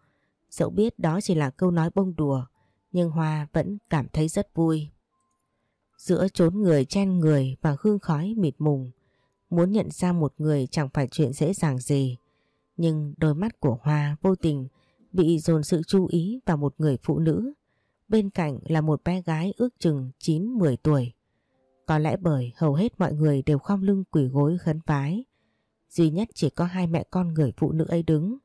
Dẫu biết đó chỉ là câu nói bông đùa, nhưng Hoa vẫn cảm thấy rất vui. Giữa chốn người chen người và hương khói mịt mùng, muốn nhận ra một người chẳng phải chuyện dễ dàng gì. Nhưng đôi mắt của Hoa vô tình bị dồn sự chú ý vào một người phụ nữ. Bên cạnh là một bé gái ước chừng 9-10 tuổi. Có lẽ bởi hầu hết mọi người đều khom lưng quỷ gối khấn vái. Duy nhất chỉ có hai mẹ con người phụ nữ ấy đứng.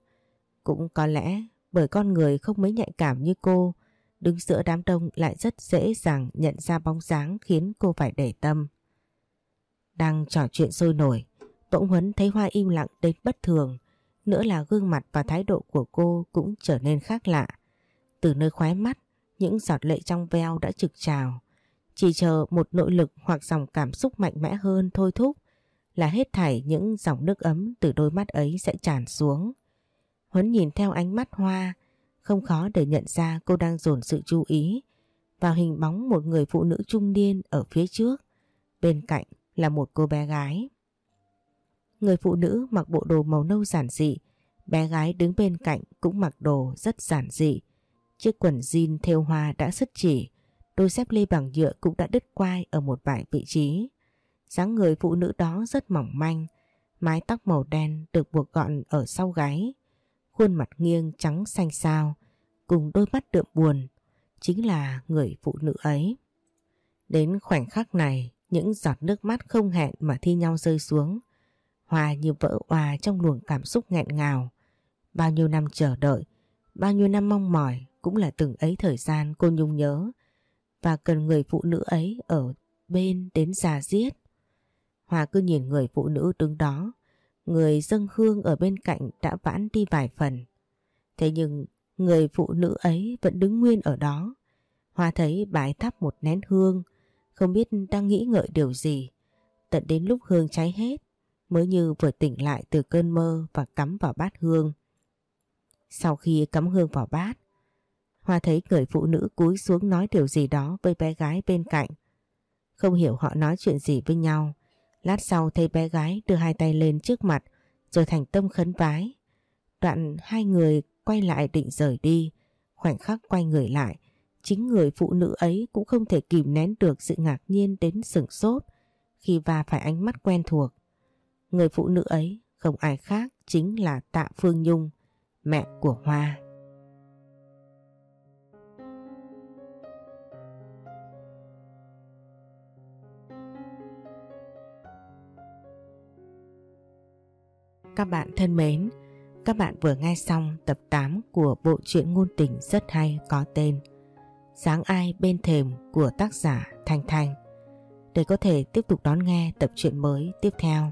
Cũng có lẽ bởi con người không mấy nhạy cảm như cô, đứng giữa đám đông lại rất dễ dàng nhận ra bóng dáng khiến cô phải để tâm. Đang trò chuyện sôi nổi, bỗng Huấn thấy Hoa im lặng đến bất thường, nữa là gương mặt và thái độ của cô cũng trở nên khác lạ. Từ nơi khóe mắt, những giọt lệ trong veo đã trực trào. Chỉ chờ một nội lực hoặc dòng cảm xúc mạnh mẽ hơn thôi thúc là hết thảy những dòng nước ấm từ đôi mắt ấy sẽ tràn xuống. Huấn nhìn theo ánh mắt Hoa, không khó để nhận ra cô đang dồn sự chú ý vào hình bóng một người phụ nữ trung niên ở phía trước, bên cạnh là một cô bé gái. Người phụ nữ mặc bộ đồ màu nâu giản dị, bé gái đứng bên cạnh cũng mặc đồ rất giản dị. Chiếc quần jean thêu hoa đã sứt chỉ, đôi dép lê bằng nhựa cũng đã đứt quai ở một vài vị trí dáng người phụ nữ đó rất mỏng manh, mái tóc màu đen được buộc gọn ở sau gáy, khuôn mặt nghiêng trắng xanh xao, cùng đôi mắt đượm buồn, chính là người phụ nữ ấy. Đến khoảnh khắc này, những giọt nước mắt không hẹn mà thi nhau rơi xuống, hòa như vỡ hòa trong luồng cảm xúc nghẹn ngào. Bao nhiêu năm chờ đợi, bao nhiêu năm mong mỏi cũng là từng ấy thời gian cô nhung nhớ và cần người phụ nữ ấy ở bên đến già giết. Hòa cứ nhìn người phụ nữ đứng đó, người dân hương ở bên cạnh đã vãn đi vài phần. Thế nhưng người phụ nữ ấy vẫn đứng nguyên ở đó. Hoa thấy bái thắp một nén hương, không biết đang nghĩ ngợi điều gì. Tận đến lúc hương cháy hết, mới như vừa tỉnh lại từ cơn mơ và cắm vào bát hương. Sau khi cắm hương vào bát, Hoa thấy người phụ nữ cúi xuống nói điều gì đó với bé gái bên cạnh. Không hiểu họ nói chuyện gì với nhau, Lát sau thấy bé gái đưa hai tay lên trước mặt rồi thành tâm khấn vái. Đoạn hai người quay lại định rời đi. Khoảnh khắc quay người lại, chính người phụ nữ ấy cũng không thể kìm nén được sự ngạc nhiên đến sửng sốt khi va phải ánh mắt quen thuộc. Người phụ nữ ấy không ai khác chính là Tạ Phương Nhung, mẹ của Hoa. Các bạn thân mến, các bạn vừa nghe xong tập 8 của bộ truyện ngôn tình rất hay có tên Sáng ai bên thềm của tác giả Thanh Thanh. Để có thể tiếp tục đón nghe tập truyện mới tiếp theo,